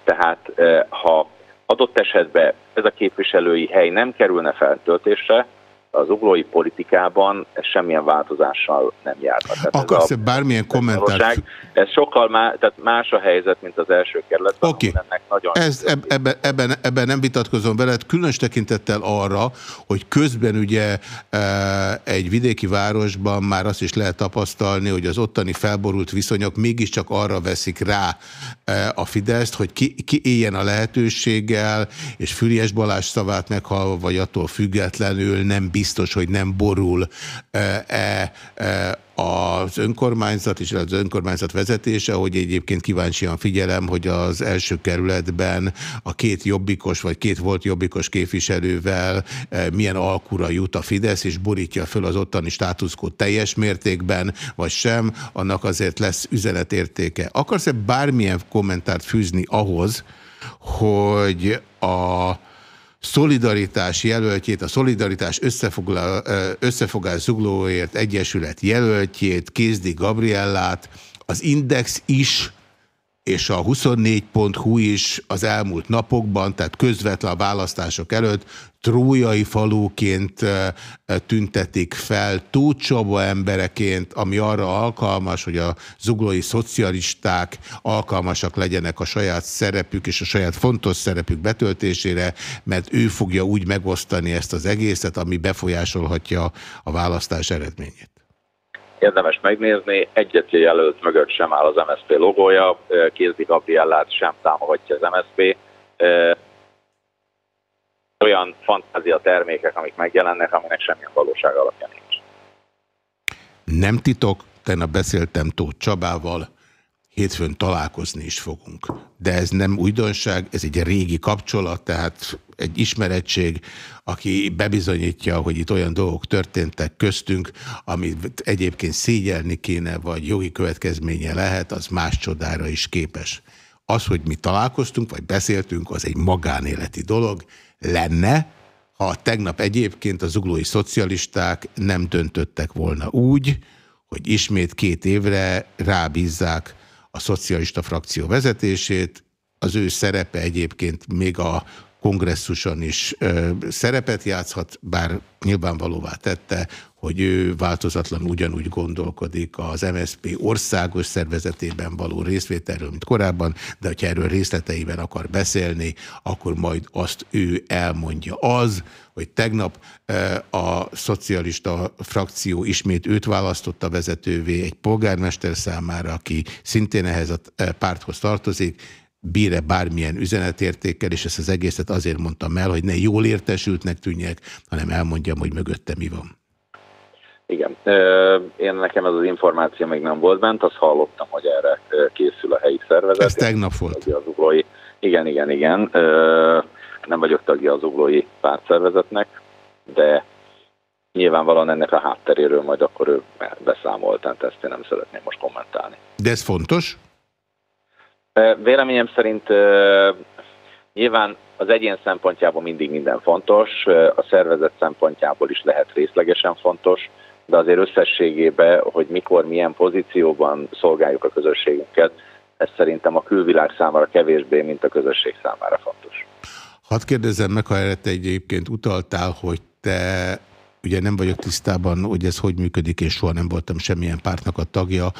Tehát eh, ha adott esetben ez a képviselői hely nem kerülne feltöltésre, az uglói politikában ez semmilyen változással nem járna. Tehát Akarsz-e bármilyen kommentárt... Ez sokkal má, tehát más a helyzet, mint az első kerületben. Oké. nagyon Ez, eb, ebben, ebben, ebben nem vitatkozom veled, különös tekintettel arra, hogy közben ugye e, egy vidéki városban már azt is lehet tapasztalni, hogy az ottani felborult viszonyok mégiscsak arra veszik rá e, a Fideszt, hogy ki, ki éljen a lehetőséggel, és Füriás Balázs szavát meghallva, vagy attól függetlenül nem biztos, hogy nem borul e, e, az önkormányzat és az önkormányzat vezetése, hogy egyébként kíváncsian figyelem, hogy az első kerületben a két jobbikos vagy két volt jobbikos képviselővel milyen alkura jut a Fidesz, és borítja föl az ottani státuszkót teljes mértékben, vagy sem, annak azért lesz üzenetértéke. Akarsz-e bármilyen kommentárt fűzni ahhoz, hogy a Szolidaritás jelöltjét, a Szolidaritás összefogás zuglóért egyesület jelöltjét, Kézdi Gabriellát, az Index is, és a 24.hu is az elmúlt napokban, tehát közvetlen a választások előtt trójai faluként tüntetik fel, Tócsaba embereként, ami arra alkalmas, hogy a zuglói szocialisták alkalmasak legyenek a saját szerepük és a saját fontos szerepük betöltésére, mert ő fogja úgy megosztani ezt az egészet, ami befolyásolhatja a választás eredményét. érdemes megnézni. Egyetlen jelölt mögött sem áll az MSZP logója, Kézdi Gabriellát sem támogatja az MSZP. Olyan fantázia termékek, amik megjelennek, aminek semmilyen valóság alapja nincs. Nem titok, tegnap beszéltem Tóth Csabával, hétfőn találkozni is fogunk. De ez nem újdonság, ez egy régi kapcsolat, tehát egy ismerettség, aki bebizonyítja, hogy itt olyan dolgok történtek köztünk, amit egyébként szégyelni kéne, vagy jogi következménye lehet, az más csodára is képes. Az, hogy mi találkoztunk, vagy beszéltünk, az egy magánéleti dolog lenne, ha tegnap egyébként a zuglói szocialisták nem döntöttek volna úgy, hogy ismét két évre rábízzák a szocialista frakció vezetését. Az ő szerepe egyébként még a kongresszuson is szerepet játszhat, bár nyilvánvalóvá tette, hogy ő változatlan ugyanúgy gondolkodik az MSZP országos szervezetében való részvételről, mint korábban, de hogyha erről részleteiben akar beszélni, akkor majd azt ő elmondja. Az, hogy tegnap a szocialista frakció ismét őt választotta vezetővé egy polgármester számára, aki szintén ehhez a párthoz tartozik, bír-e bármilyen üzenetértékkel, és ezt az egészet azért mondtam el, hogy ne jól értesültnek tűnjek, hanem elmondjam, hogy mögötte mi van. Igen. Én nekem ez az információ még nem volt bent, azt hallottam, hogy erre készül a helyi szervezet. Ez tegnap volt. Az uglói. Igen, igen, igen. Nem vagyok tagja az uglói pártszervezetnek, de nyilvánvalóan ennek a hátteréről majd akkor ő beszámolt, tehát ezt én nem szeretném most kommentálni. De ez fontos? Véleményem szerint nyilván az egyén szempontjából mindig minden fontos, a szervezet szempontjából is lehet részlegesen fontos, de azért összességében, hogy mikor, milyen pozícióban szolgáljuk a közösségünket, ez szerintem a külvilág számára kevésbé, mint a közösség számára fontos. Hadd kérdezzem meg, ha erre te egyébként utaltál, hogy te, ugye nem vagyok tisztában, hogy ez hogy működik, és soha nem voltam semmilyen pártnak a tagja.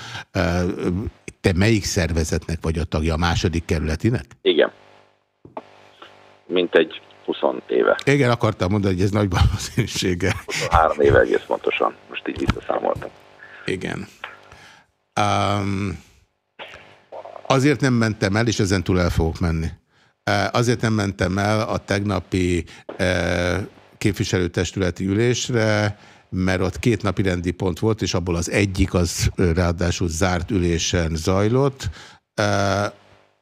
Te melyik szervezetnek vagy a tagja? A második kerületinek? Igen. Mint egy 20 éve. Igen, akartam mondani, hogy ez nagy valószínűséggel. 23 éve egész pontosan. Most így visszaszámoltam. Igen. Um, azért nem mentem el, és ezen túl el fogok menni. Azért nem mentem el a tegnapi uh, képviselőtestületi ülésre, mert ott két napi rendi pont volt, és abból az egyik az ráadásul zárt ülésen zajlott.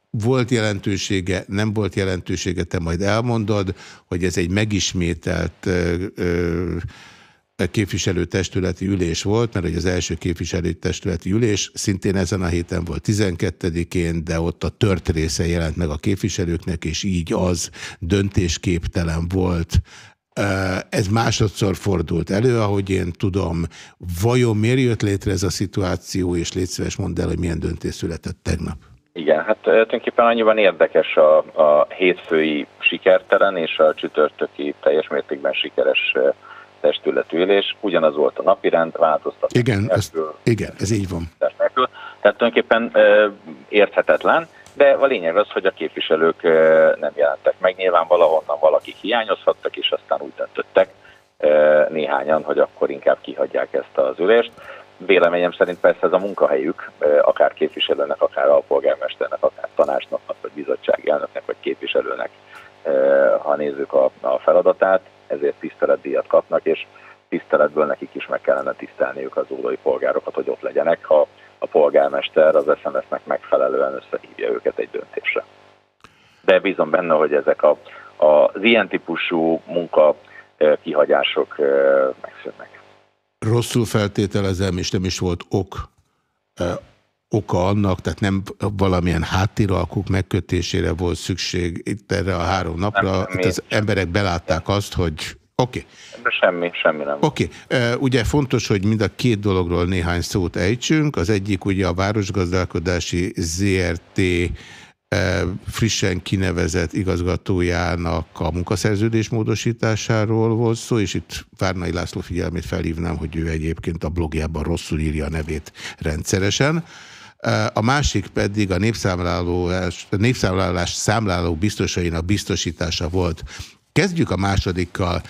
Volt jelentősége, nem volt jelentősége, te majd elmondod, hogy ez egy megismételt képviselőtestületi ülés volt, mert az első képviselőtestületi ülés szintén ezen a héten volt 12-én, de ott a tört része jelent meg a képviselőknek, és így az döntésképtelen volt. Ez másodszor fordult elő, ahogy én tudom. Vajon miért jött létre ez a szituáció, és légy szíves mondd el, hogy milyen döntés született tegnap? Igen, hát tulajdonképpen annyiban érdekes a, a hétfői sikertelen és a csütörtöki teljes mértékben sikeres testületülés. Ugyanaz volt a napirend, változtak. Igen, igen, ez így van. nélkül. Tehát tulajdonképpen ö, érthetetlen, de a lényeg az, hogy a képviselők nem jelentek meg. Nyilván valahonnan valakik hiányozhattak, és aztán úgy döntöttek néhányan, hogy akkor inkább kihagyják ezt az ülést. Véleményem szerint persze ez a munkahelyük, akár képviselőnek, akár alpolgármesternek, akár tanácsnoknak, vagy bizottsági elnöknek, vagy képviselőnek, ha nézzük a, a feladatát, ezért tiszteletdíjat kapnak, és tiszteletből nekik is meg kellene tisztelniük az ódai polgárokat, hogy ott legyenek, ha a polgármester az SMS-nek megfelelően összehívja őket egy döntésre. De bízom benne, hogy ezek a, a, az ilyen típusú munka kihagyások megszűnnek. Rosszul feltételezem, és nem is volt ok, oka annak, tehát nem valamilyen háttéralkuk megkötésére volt szükség itt erre a három napra. Nem, itt az emberek belátták azt, hogy oké. Okay. De semmi, semmi nem. Oké, okay. ugye fontos, hogy mind a két dologról néhány szót ejtsünk. Az egyik ugye a Városgazdálkodási ZRT frissen kinevezett igazgatójának a munkaszerződés módosításáról volt szó, és itt Várnai László figyelmét felhívnám, hogy ő egyébként a blogjában rosszul írja a nevét rendszeresen. A másik pedig a népszámlálás, a népszámlálás számláló biztosainak biztosítása volt. Kezdjük a másodikkal.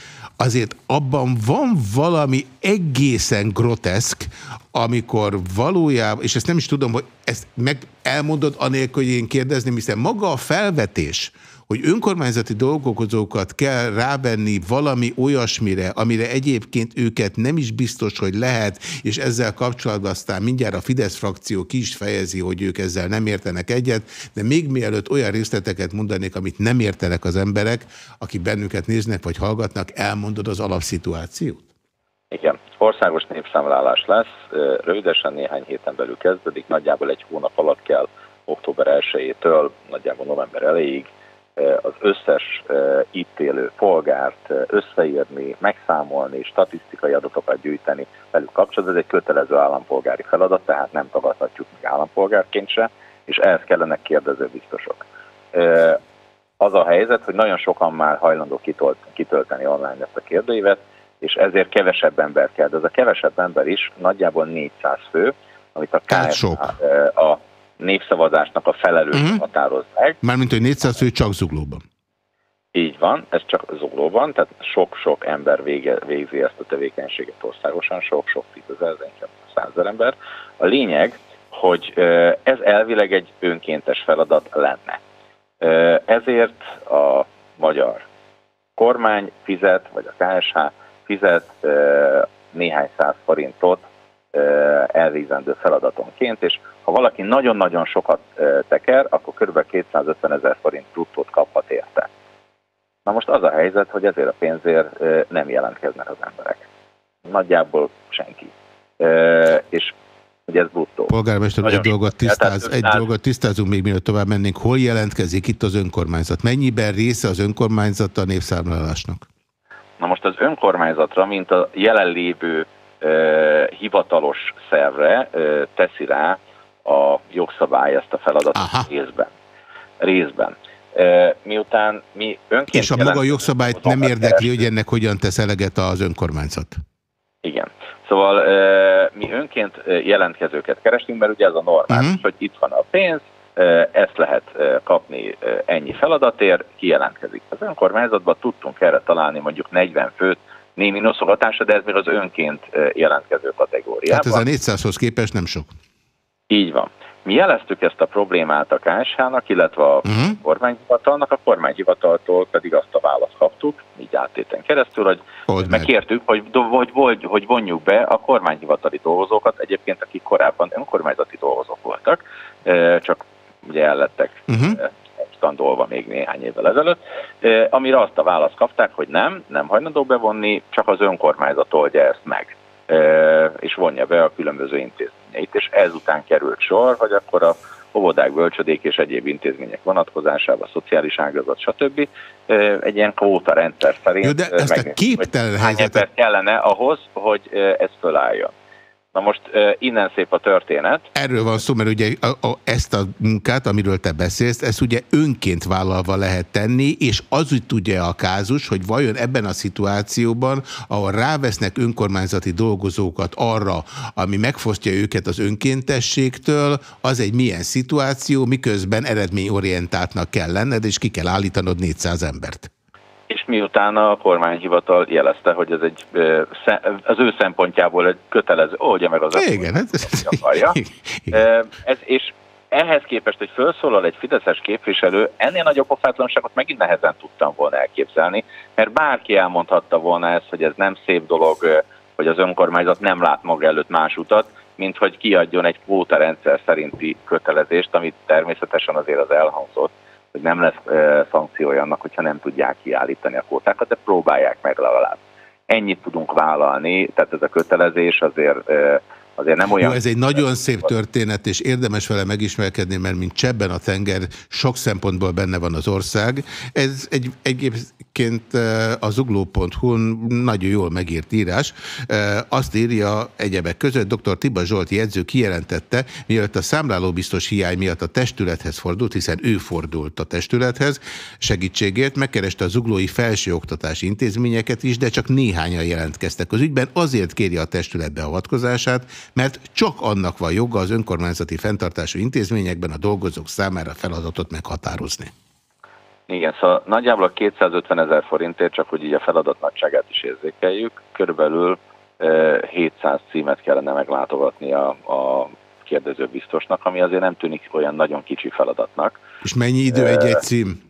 Azért abban van valami egészen groteszk, amikor valójában, és ezt nem is tudom, hogy ezt meg elmondod anélkül, hogy én kérdezném, hiszen maga a felvetés, hogy önkormányzati dolgozókat kell rávenni valami olyasmire, amire egyébként őket nem is biztos, hogy lehet, és ezzel kapcsolatban aztán mindjárt a Fidesz frakció ki is fejezi, hogy ők ezzel nem értenek egyet, de még mielőtt olyan részleteket mondanék, amit nem értenek az emberek, akik bennünket néznek vagy hallgatnak, elmondod az alapszituációt? Igen, országos népszámlálás lesz, rövidesen néhány héten belül kezdődik, nagyjából egy hónap alatt kell október 1-től nagyjából november elejéig az összes itt élő polgárt összeírni, megszámolni, statisztikai adatokat gyűjteni velük kapcsolatban. Ez egy kötelező állampolgári feladat, tehát nem tagadhatjuk meg állampolgárként se, és ehhez kellenek kérdező biztosok. Az a helyzet, hogy nagyon sokan már hajlandó kitölt, kitölteni online ezt a kérdőívet, és ezért kevesebb ember kell. De ez a kevesebb ember is nagyjából 400 fő, amit a KSH a népszavazásnak a felelős Mhm. uh-huh. határoz meg. Mármint, hogy 400 fő csak zuglóban. Így van, ez csak zuglóban, tehát sok-sok ember vége, végzi ezt a tevékenységet országosan, sok-sok tízezer, inkább százezer ember. A lényeg, hogy ez elvileg egy önkéntes feladat lenne. Ezért a magyar kormány fizet, vagy a KSH fizet néhány száz forintot ö, elvégzendő feladatonként, és ha valaki nagyon-nagyon sokat teker, akkor kb. 250 ezer forint bruttót kaphat érte. Na most az a helyzet, hogy ezért a pénzért nem jelentkeznek az emberek. Nagyjából senki. És ugye ez bruttó. Polgármester, Nagyon egy dolgot. Tehát tisztáz, egy dolgot tisztázunk még mielőtt tovább mennénk. Hol jelentkezik itt az önkormányzat? Mennyiben része az önkormányzat a népszámlálásnak? Na most az önkormányzatra, mint a jelenlévő ö, hivatalos szervre ö, teszi rá a jogszabály ezt a feladatot Aha. részben. Részben. Miután mi önként És a maga jogszabályt nem érdekli, hogy ennek hogyan tesz eleget az önkormányzat? Igen. Szóval mi önként jelentkezőket kerestünk, mert ugye ez a normális, Mhm. uh-huh. hogy itt van a pénz, ezt lehet kapni ennyi feladatért, kijelentkezik. Az önkormányzatban tudtunk erre találni mondjuk 40 főt, némi noszogatásra, de ez még az önként jelentkező kategóriában. Hát ez a 400-hoz képest nem sok. Így van. Mi jeleztük ezt a problémát a KSH-nak, illetve a Mhm. uh-huh. kormányhivatalnak, a kormányhivataltól pedig azt a választ kaptuk, így áttéten keresztül, hogy Old meg. megkértük, hogy, hogy, hogy, hogy vonjuk be a kormányhivatali dolgozókat, egyébként akik korábban önkormányzati dolgozók voltak, csak ugye ellettek Uh-huh. standolva még néhány évvel ezelőtt, amire azt a választ kapták, hogy nem, nem hajlandó bevonni, csak az önkormányzat oldja ezt meg, és vonja be a különböző intézményeit, és ezután került sor, hogy akkor a óvodák, bölcsödék és egyéb intézmények vonatkozásában, a szociális ágazat, stb. egy ilyen kvóta rendszer szerint Jó, de ezt a képtelen helyzetet- kellene ahhoz, hogy ez fölálljon. Na most innen szép a történet, Erről van szó, mert ugye a, a, ezt a munkát, amiről te beszélsz, ezt ugye önként vállalva lehet tenni, és az úgy tudja a kázus, hogy vajon ebben a szituációban, ahol rávesznek önkormányzati dolgozókat arra, ami megfosztja őket az önkéntességtől, az egy milyen szituáció, miközben eredményorientáltnak kell lenned, és ki kell állítanod 400 embert. Miután a kormányhivatal jelezte, hogy ez egy az ő szempontjából egy kötelező, oldja meg az Igen, hát ez, akarja. Ö, Ez, és ehhez képest, hogy felszólal egy fideszes képviselő, ennél nagyobb pofátlanságot megint nehezen tudtam volna elképzelni, mert bárki elmondhatta volna ezt, hogy ez nem szép dolog, hogy az önkormányzat nem lát maga előtt más utat, mint hogy kiadjon egy kvóta rendszer szerinti kötelezést, amit természetesen azért az elhangzott, hogy nem lesz ö, szankciója annak, hogyha nem tudják kiállítani a kvótákat, de próbálják meg legalább. Ennyit tudunk vállalni, tehát ez a kötelezés azért, ö, azért nem olyan... Jó, ez egy nagyon szép történet, és érdemes vele megismerkedni, mert mint csebben a tenger, sok szempontból benne van az ország. Ez egy, egyébként eh, a zugló.hu nagyon jól megírt írás. Eh, Azt írja egyebek között, dr. Tiba Zsolt jegyző kijelentette, mielőtt a számlálóbiztos hiány miatt a testülethez fordult, hiszen ő fordult a testülethez segítségért, megkereste a zuglói felsőoktatási intézményeket is, de csak néhányan jelentkeztek az ügyben, azért kéri a testület beavatkozását, mert csak annak van joga az önkormányzati fenntartású intézményekben a dolgozók számára feladatot meghatározni. Igen, szóval nagyjából a 250 ezer forintért, csak hogy így a feladat nagyságát is érzékeljük, körülbelül eh, 700 címet kellene meglátogatni a, a kérdező biztosnak, ami azért nem tűnik olyan nagyon kicsi feladatnak. És mennyi idő egy-egy cím?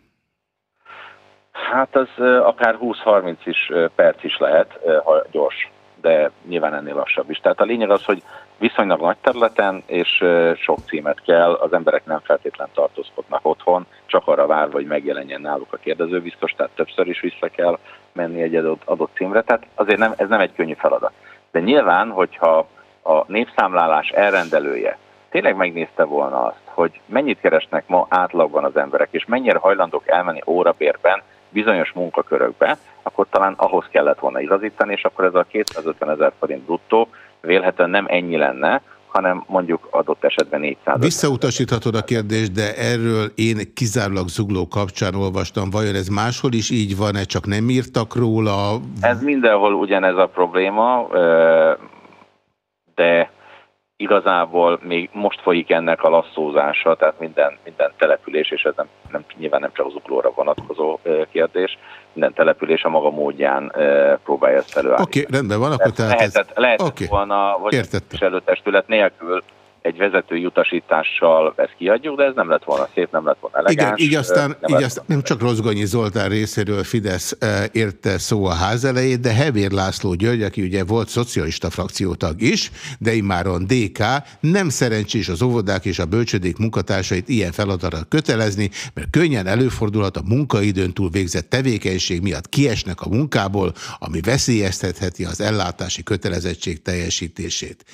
Hát az akár 20-30 is perc is lehet, eh, ha gyors, de nyilván ennél lassabb is. Tehát a lényeg az, hogy viszonylag nagy területen, és sok címet kell, az emberek nem feltétlen tartózkodnak otthon, csak arra várva, hogy megjelenjen náluk a kérdezőbiztos, tehát többször is vissza kell menni egy adott, adott címre, tehát azért nem, ez nem egy könnyű feladat. De nyilván, hogyha a népszámlálás elrendelője tényleg megnézte volna azt, hogy mennyit keresnek ma átlagban az emberek, és mennyire hajlandók elmenni órabérben bizonyos munkakörökbe, akkor talán ahhoz kellett volna igazítani, és akkor ez a 250 ezer forint bruttó vélhetően nem ennyi lenne, hanem mondjuk adott esetben 400 Visszautasíthatod a kérdést, de erről én kizárólag zugló kapcsán olvastam. Vajon ez máshol is így van-e, csak nem írtak róla? Ez mindenhol ugyanez a probléma, de igazából még most folyik ennek a lasszózása, tehát minden, minden település, és ez nem, nem, nyilván nem csak az uglóra vonatkozó kérdés, minden település a maga módján próbálja ezt előállítani. Oké, okay, rendben van, akkor tehát ez... Lehetett, lehetett Oké. volna, vagy Értettem. képviselőtestület nélkül egy vezetői utasítással ezt kiadjuk, de ez nem lett volna szép, nem lett volna elegáns. Igen, így aztán, nem így aztán nem csak Rozgonyi Zoltán részéről Fidesz érte szó a ház elejét, de Hevér László György, aki ugye volt szocialista frakciótag is, de immáron DK, nem szerencsés az óvodák és a bölcsödék munkatársait ilyen feladatra kötelezni, mert könnyen előfordulhat a munkaidőn túl végzett tevékenység miatt kiesnek a munkából, ami veszélyeztetheti az ellátási kötelezettség teljesítését.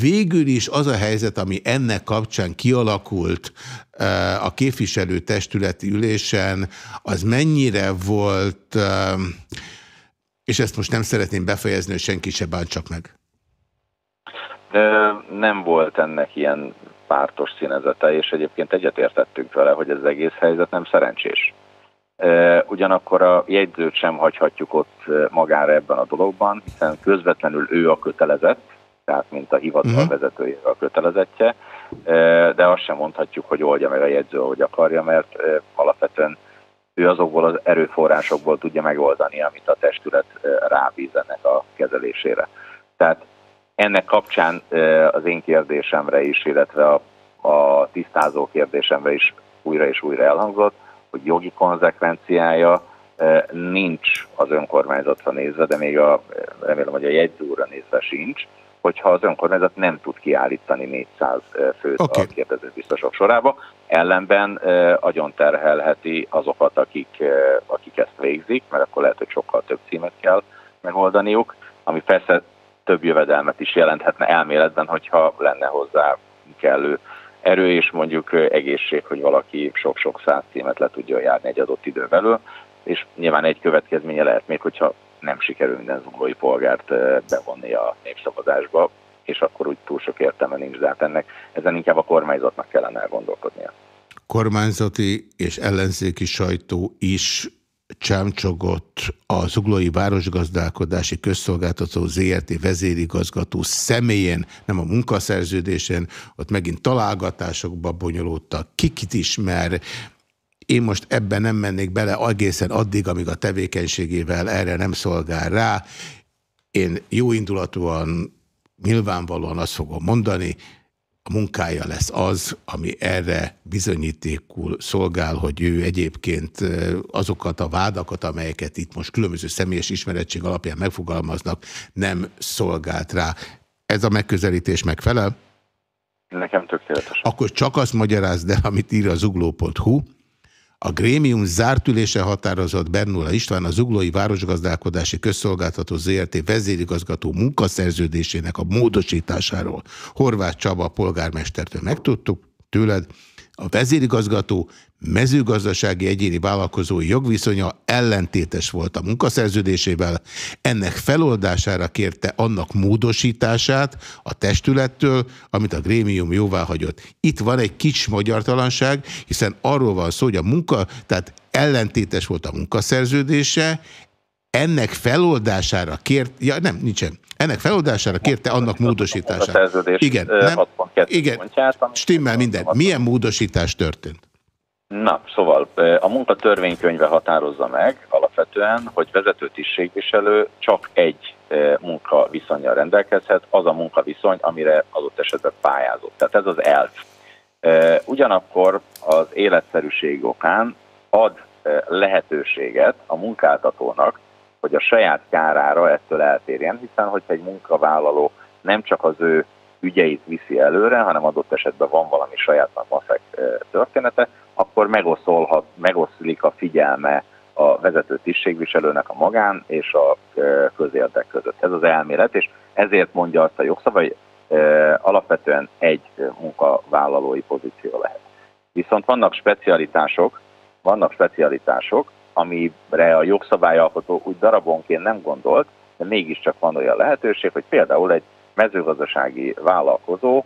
Végül is az a helyzet, ami ennek kapcsán kialakult a képviselőtestületi ülésen, az mennyire volt, és ezt most nem szeretném befejezni, hogy senki se bántsak meg. Nem volt ennek ilyen pártos színezete, és egyébként egyetértettünk vele, hogy ez az egész helyzet nem szerencsés. Ugyanakkor a jegyzőt sem hagyhatjuk ott magára ebben a dologban, hiszen közvetlenül ő a kötelezett, tehát mint a hivatal a kötelezettje, de azt sem mondhatjuk, hogy oldja meg a jegyző, ahogy akarja, mert alapvetően ő azokból az erőforrásokból tudja megoldani, amit a testület rábíz ennek a kezelésére. Tehát ennek kapcsán az én kérdésemre is, illetve a, a tisztázó kérdésemre is újra és újra elhangzott, hogy jogi konzekvenciája nincs az önkormányzatra nézve, de még a, remélem, hogy a jegyzőre nézve sincs, hogyha az önkormányzat nem tud kiállítani 400 főt okay. a kérdező biztosok sorába, ellenben agyon terhelheti azokat, akik, akik ezt végzik, mert akkor lehet, hogy sokkal több címet kell megoldaniuk, ami persze több jövedelmet is jelenthetne elméletben, hogyha lenne hozzá kellő erő és mondjuk egészség, hogy valaki sok-sok száz címet le tudjon járni egy adott idő belül, és nyilván egy következménye lehet még, hogyha nem sikerül minden zuglói polgárt bevonni a népszavazásba, és akkor úgy túl sok értelme nincs, de hát ennek ezen inkább a kormányzatnak kellene elgondolkodnia. Kormányzati és ellenzéki sajtó is csámcsogott a Zuglói Városgazdálkodási Közszolgáltató ZRT vezérigazgató személyen, nem a munkaszerződésen, ott megint találgatásokba bonyolódtak, kikit ismer, én most ebben nem mennék bele egészen addig, amíg a tevékenységével erre nem szolgál rá. Én jóindulatúan, nyilvánvalóan azt fogom mondani, a munkája lesz az, ami erre bizonyítékul szolgál, hogy ő egyébként azokat a vádakat, amelyeket itt most különböző személyes ismerettség alapján megfogalmaznak, nem szolgált rá. Ez a megközelítés megfelel? Nekem tökéletes. Akkor csak azt magyarázd el, amit ír a zugló.hu, a grémium zárt ülése határozott Bernula István a Zuglói Városgazdálkodási Közszolgáltató ZRT vezérigazgató munkaszerződésének a módosításáról. Horváth Csaba polgármestertől megtudtuk tőled, a vezérigazgató mezőgazdasági egyéni vállalkozói jogviszonya ellentétes volt a munkaszerződésével, ennek feloldására kérte annak módosítását a testülettől, amit a grémium jóvá hagyott. Itt van egy kicsi magyartalanság, hiszen arról van szó, hogy a munka, tehát ellentétes volt a munkaszerződése, ennek feloldására kért, ja nem, nincsen, ennek feloldására kérte annak módosítását. Igen, nem, igen, stimmel minden. Milyen módosítás történt? Na, szóval a munkatörvénykönyve határozza meg alapvetően, hogy vezető tisztségviselő csak egy munkaviszonyjal rendelkezhet, az a munkaviszony, amire adott esetben pályázott. Tehát ez az elv. Ugyanakkor az életszerűség okán ad lehetőséget a munkáltatónak, hogy a saját kárára ettől eltérjen, hiszen hogyha egy munkavállaló nem csak az ő ügyeit viszi előre, hanem adott esetben van valami saját maszek története, akkor megoszolhat, megoszlik a figyelme a vezető tisztségviselőnek a magán és a közérdek között. Ez az elmélet, és ezért mondja azt a jogszabály, hogy alapvetően egy munkavállalói pozíció lehet. Viszont vannak specialitások, vannak specialitások, amire a jogszabályalkotó úgy darabonként nem gondolt, de mégiscsak van olyan lehetőség, hogy például egy mezőgazdasági vállalkozó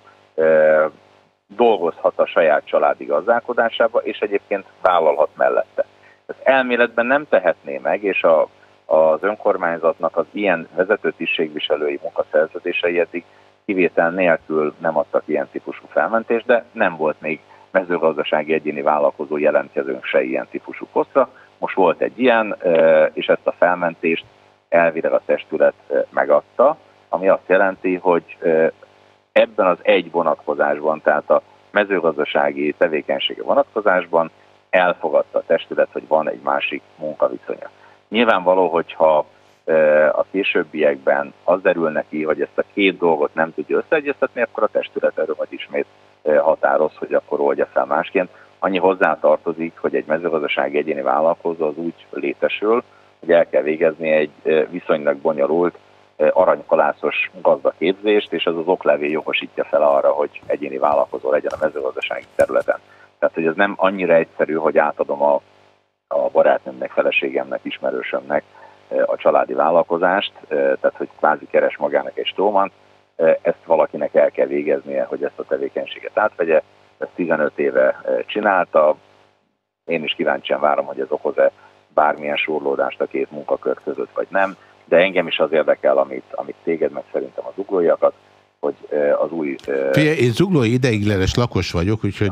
dolgozhat a saját családi gazdálkodásába, és egyébként vállalhat mellette. Ez elméletben nem tehetné meg, és a, az önkormányzatnak az ilyen vezető tisztségviselői munkaszerződései eddig kivétel nélkül nem adtak ilyen típusú felmentést, de nem volt még mezőgazdasági egyéni vállalkozó jelentkezőnk se ilyen típusú posztra. Most volt egy ilyen, és ezt a felmentést elvileg a testület megadta, ami azt jelenti, hogy ebben az egy vonatkozásban, tehát a mezőgazdasági tevékenysége vonatkozásban elfogadta a testület, hogy van egy másik munkaviszonya. Nyilvánvaló, hogyha a későbbiekben az derül neki, hogy ezt a két dolgot nem tudja összeegyeztetni, akkor a testület erről majd ismét határoz, hogy akkor oldja fel másként. Annyi hozzá tartozik, hogy egy mezőgazdasági egyéni vállalkozó az úgy létesül, hogy el kell végezni egy viszonylag bonyolult aranykalászos gazdaképzést, és ez az oklevél jogosítja fel arra, hogy egyéni vállalkozó legyen a mezőgazdasági területen. Tehát, hogy ez nem annyira egyszerű, hogy átadom a, a barátnőmnek, feleségemnek, ismerősömnek a családi vállalkozást, tehát, hogy kvázi keres magának egy stómant, ezt valakinek el kell végeznie, hogy ezt a tevékenységet átvegye. Ezt 15 éve csinálta. Én is kíváncsian várom, hogy ez okoz-e bármilyen surlódást a két munkakör között, vagy nem de engem is az érdekel, amit, amit téged, meg szerintem az uglóiakat, hogy eh, az új eh, Figyelj, én zuglói ideiglenes lakos vagyok, úgyhogy...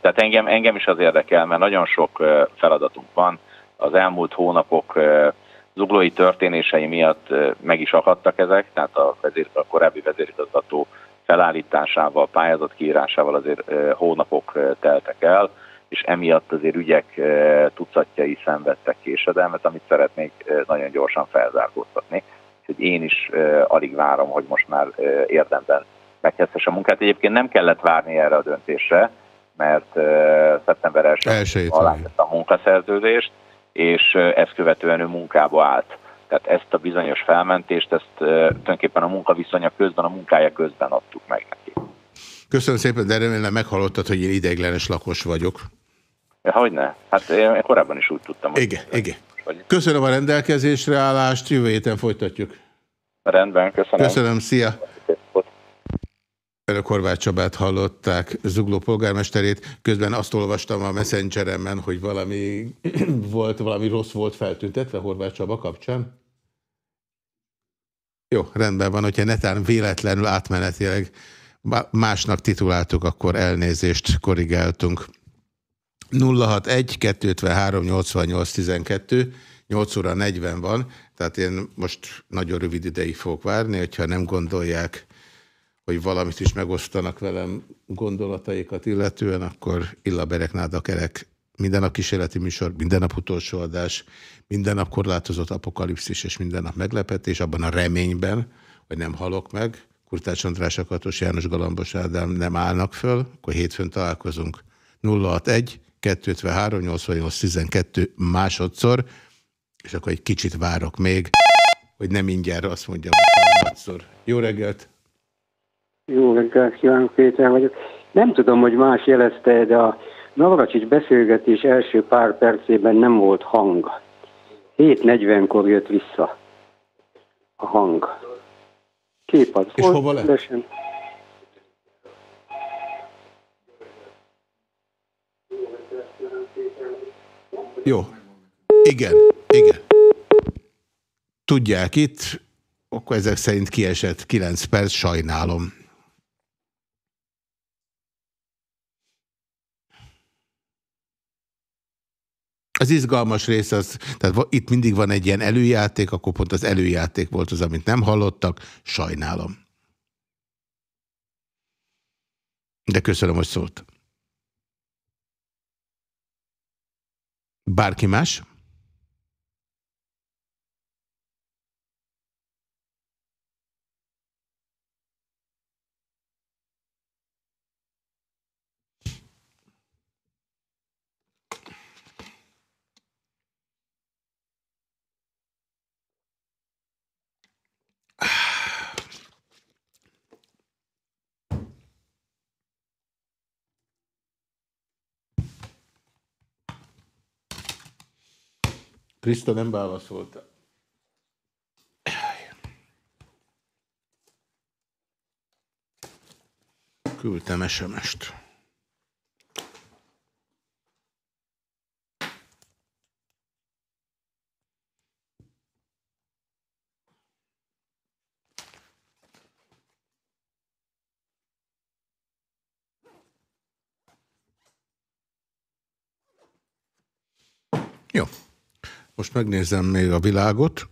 Tehát engem, engem is az érdekel, mert nagyon sok feladatunk van. Az elmúlt hónapok zuglói történései miatt meg is akadtak ezek, tehát a, vezér, a korábbi vezérigazgató felállításával, pályázat kiírásával azért hónapok teltek el, és emiatt azért ügyek tucatjai szenvedtek késedelmet, amit szeretnék nagyon gyorsan felzárkóztatni. Úgyhogy én is alig várom, hogy most már érdemben megkezdhesse a munkát. Egyébként nem kellett várni erre a döntésre, mert szeptember 1 Elsőjét alá tette a munkaszerződést, és ezt követően ő munkába állt. Tehát ezt a bizonyos felmentést, ezt tulajdonképpen a munkaviszonya közben, a munkája közben adtuk meg neki. Köszönöm szépen, de remélem meghallottad, hogy én ideiglenes lakos vagyok. Ja, Hogyne? Hát én korábban is úgy tudtam, hogy Igen, igen. Köszönöm a rendelkezésre állást, jövő héten folytatjuk. rendben, köszönöm. Köszönöm, szia! Önök Horváth Csabát hallották, Zugló polgármesterét. Közben azt olvastam a messengeremben, hogy valami volt, valami rossz volt feltüntetve Horváth Csaba kapcsán. Jó, rendben van, hogyha netán véletlenül átmenetileg má- másnak tituláltuk, akkor elnézést korrigáltunk. 061 253 88 12 8 óra 40 van, tehát én most nagyon rövid ideig fogok várni, hogyha nem gondolják, hogy valamit is megosztanak velem gondolataikat illetően, akkor Illa Bereknáda Kerek minden nap kísérleti műsor, minden nap utolsó adás, minden nap korlátozott apokalipszis és minden nap meglepetés, abban a reményben, hogy nem halok meg. Kurtács András Akatos, János Galambos Ádám nem állnak föl, akkor hétfőn találkozunk 061 253 88 12 másodszor, és akkor egy kicsit várok még, hogy nem mindjárt azt mondjam, hogy harmadszor. Jó reggelt! Jó reggelt kívánok, Péter vagyok. Nem tudom, hogy más jelezte, de a Navracsics beszélgetés első pár percében nem volt hang. 7.40-kor jött vissza a hang. Kép az És volt, hova lett? rendesen. Jó. Igen, igen. Tudják itt, akkor ezek szerint kiesett 9 perc, sajnálom. Az izgalmas rész az, tehát itt mindig van egy ilyen előjáték, akkor pont az előjáték volt az, amit nem hallottak, sajnálom. De köszönöm, hogy szólt. Bárki más? Krista nem válaszolta. Küldtem SMS-t. Jó. Most megnézem még a világot,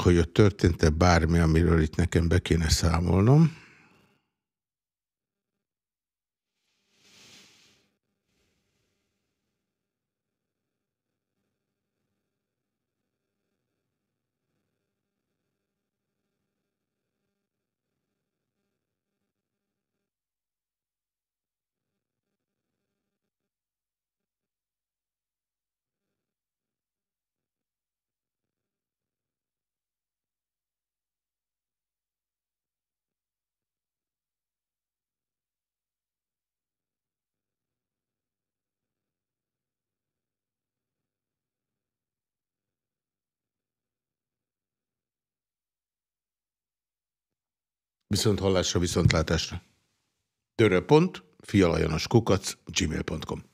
hogy ott történt-e bármi, amiről itt nekem be kéne számolnom. Viszont hallásra, viszontlátásra. Dörö pont, fialajanos kukac, gmail.com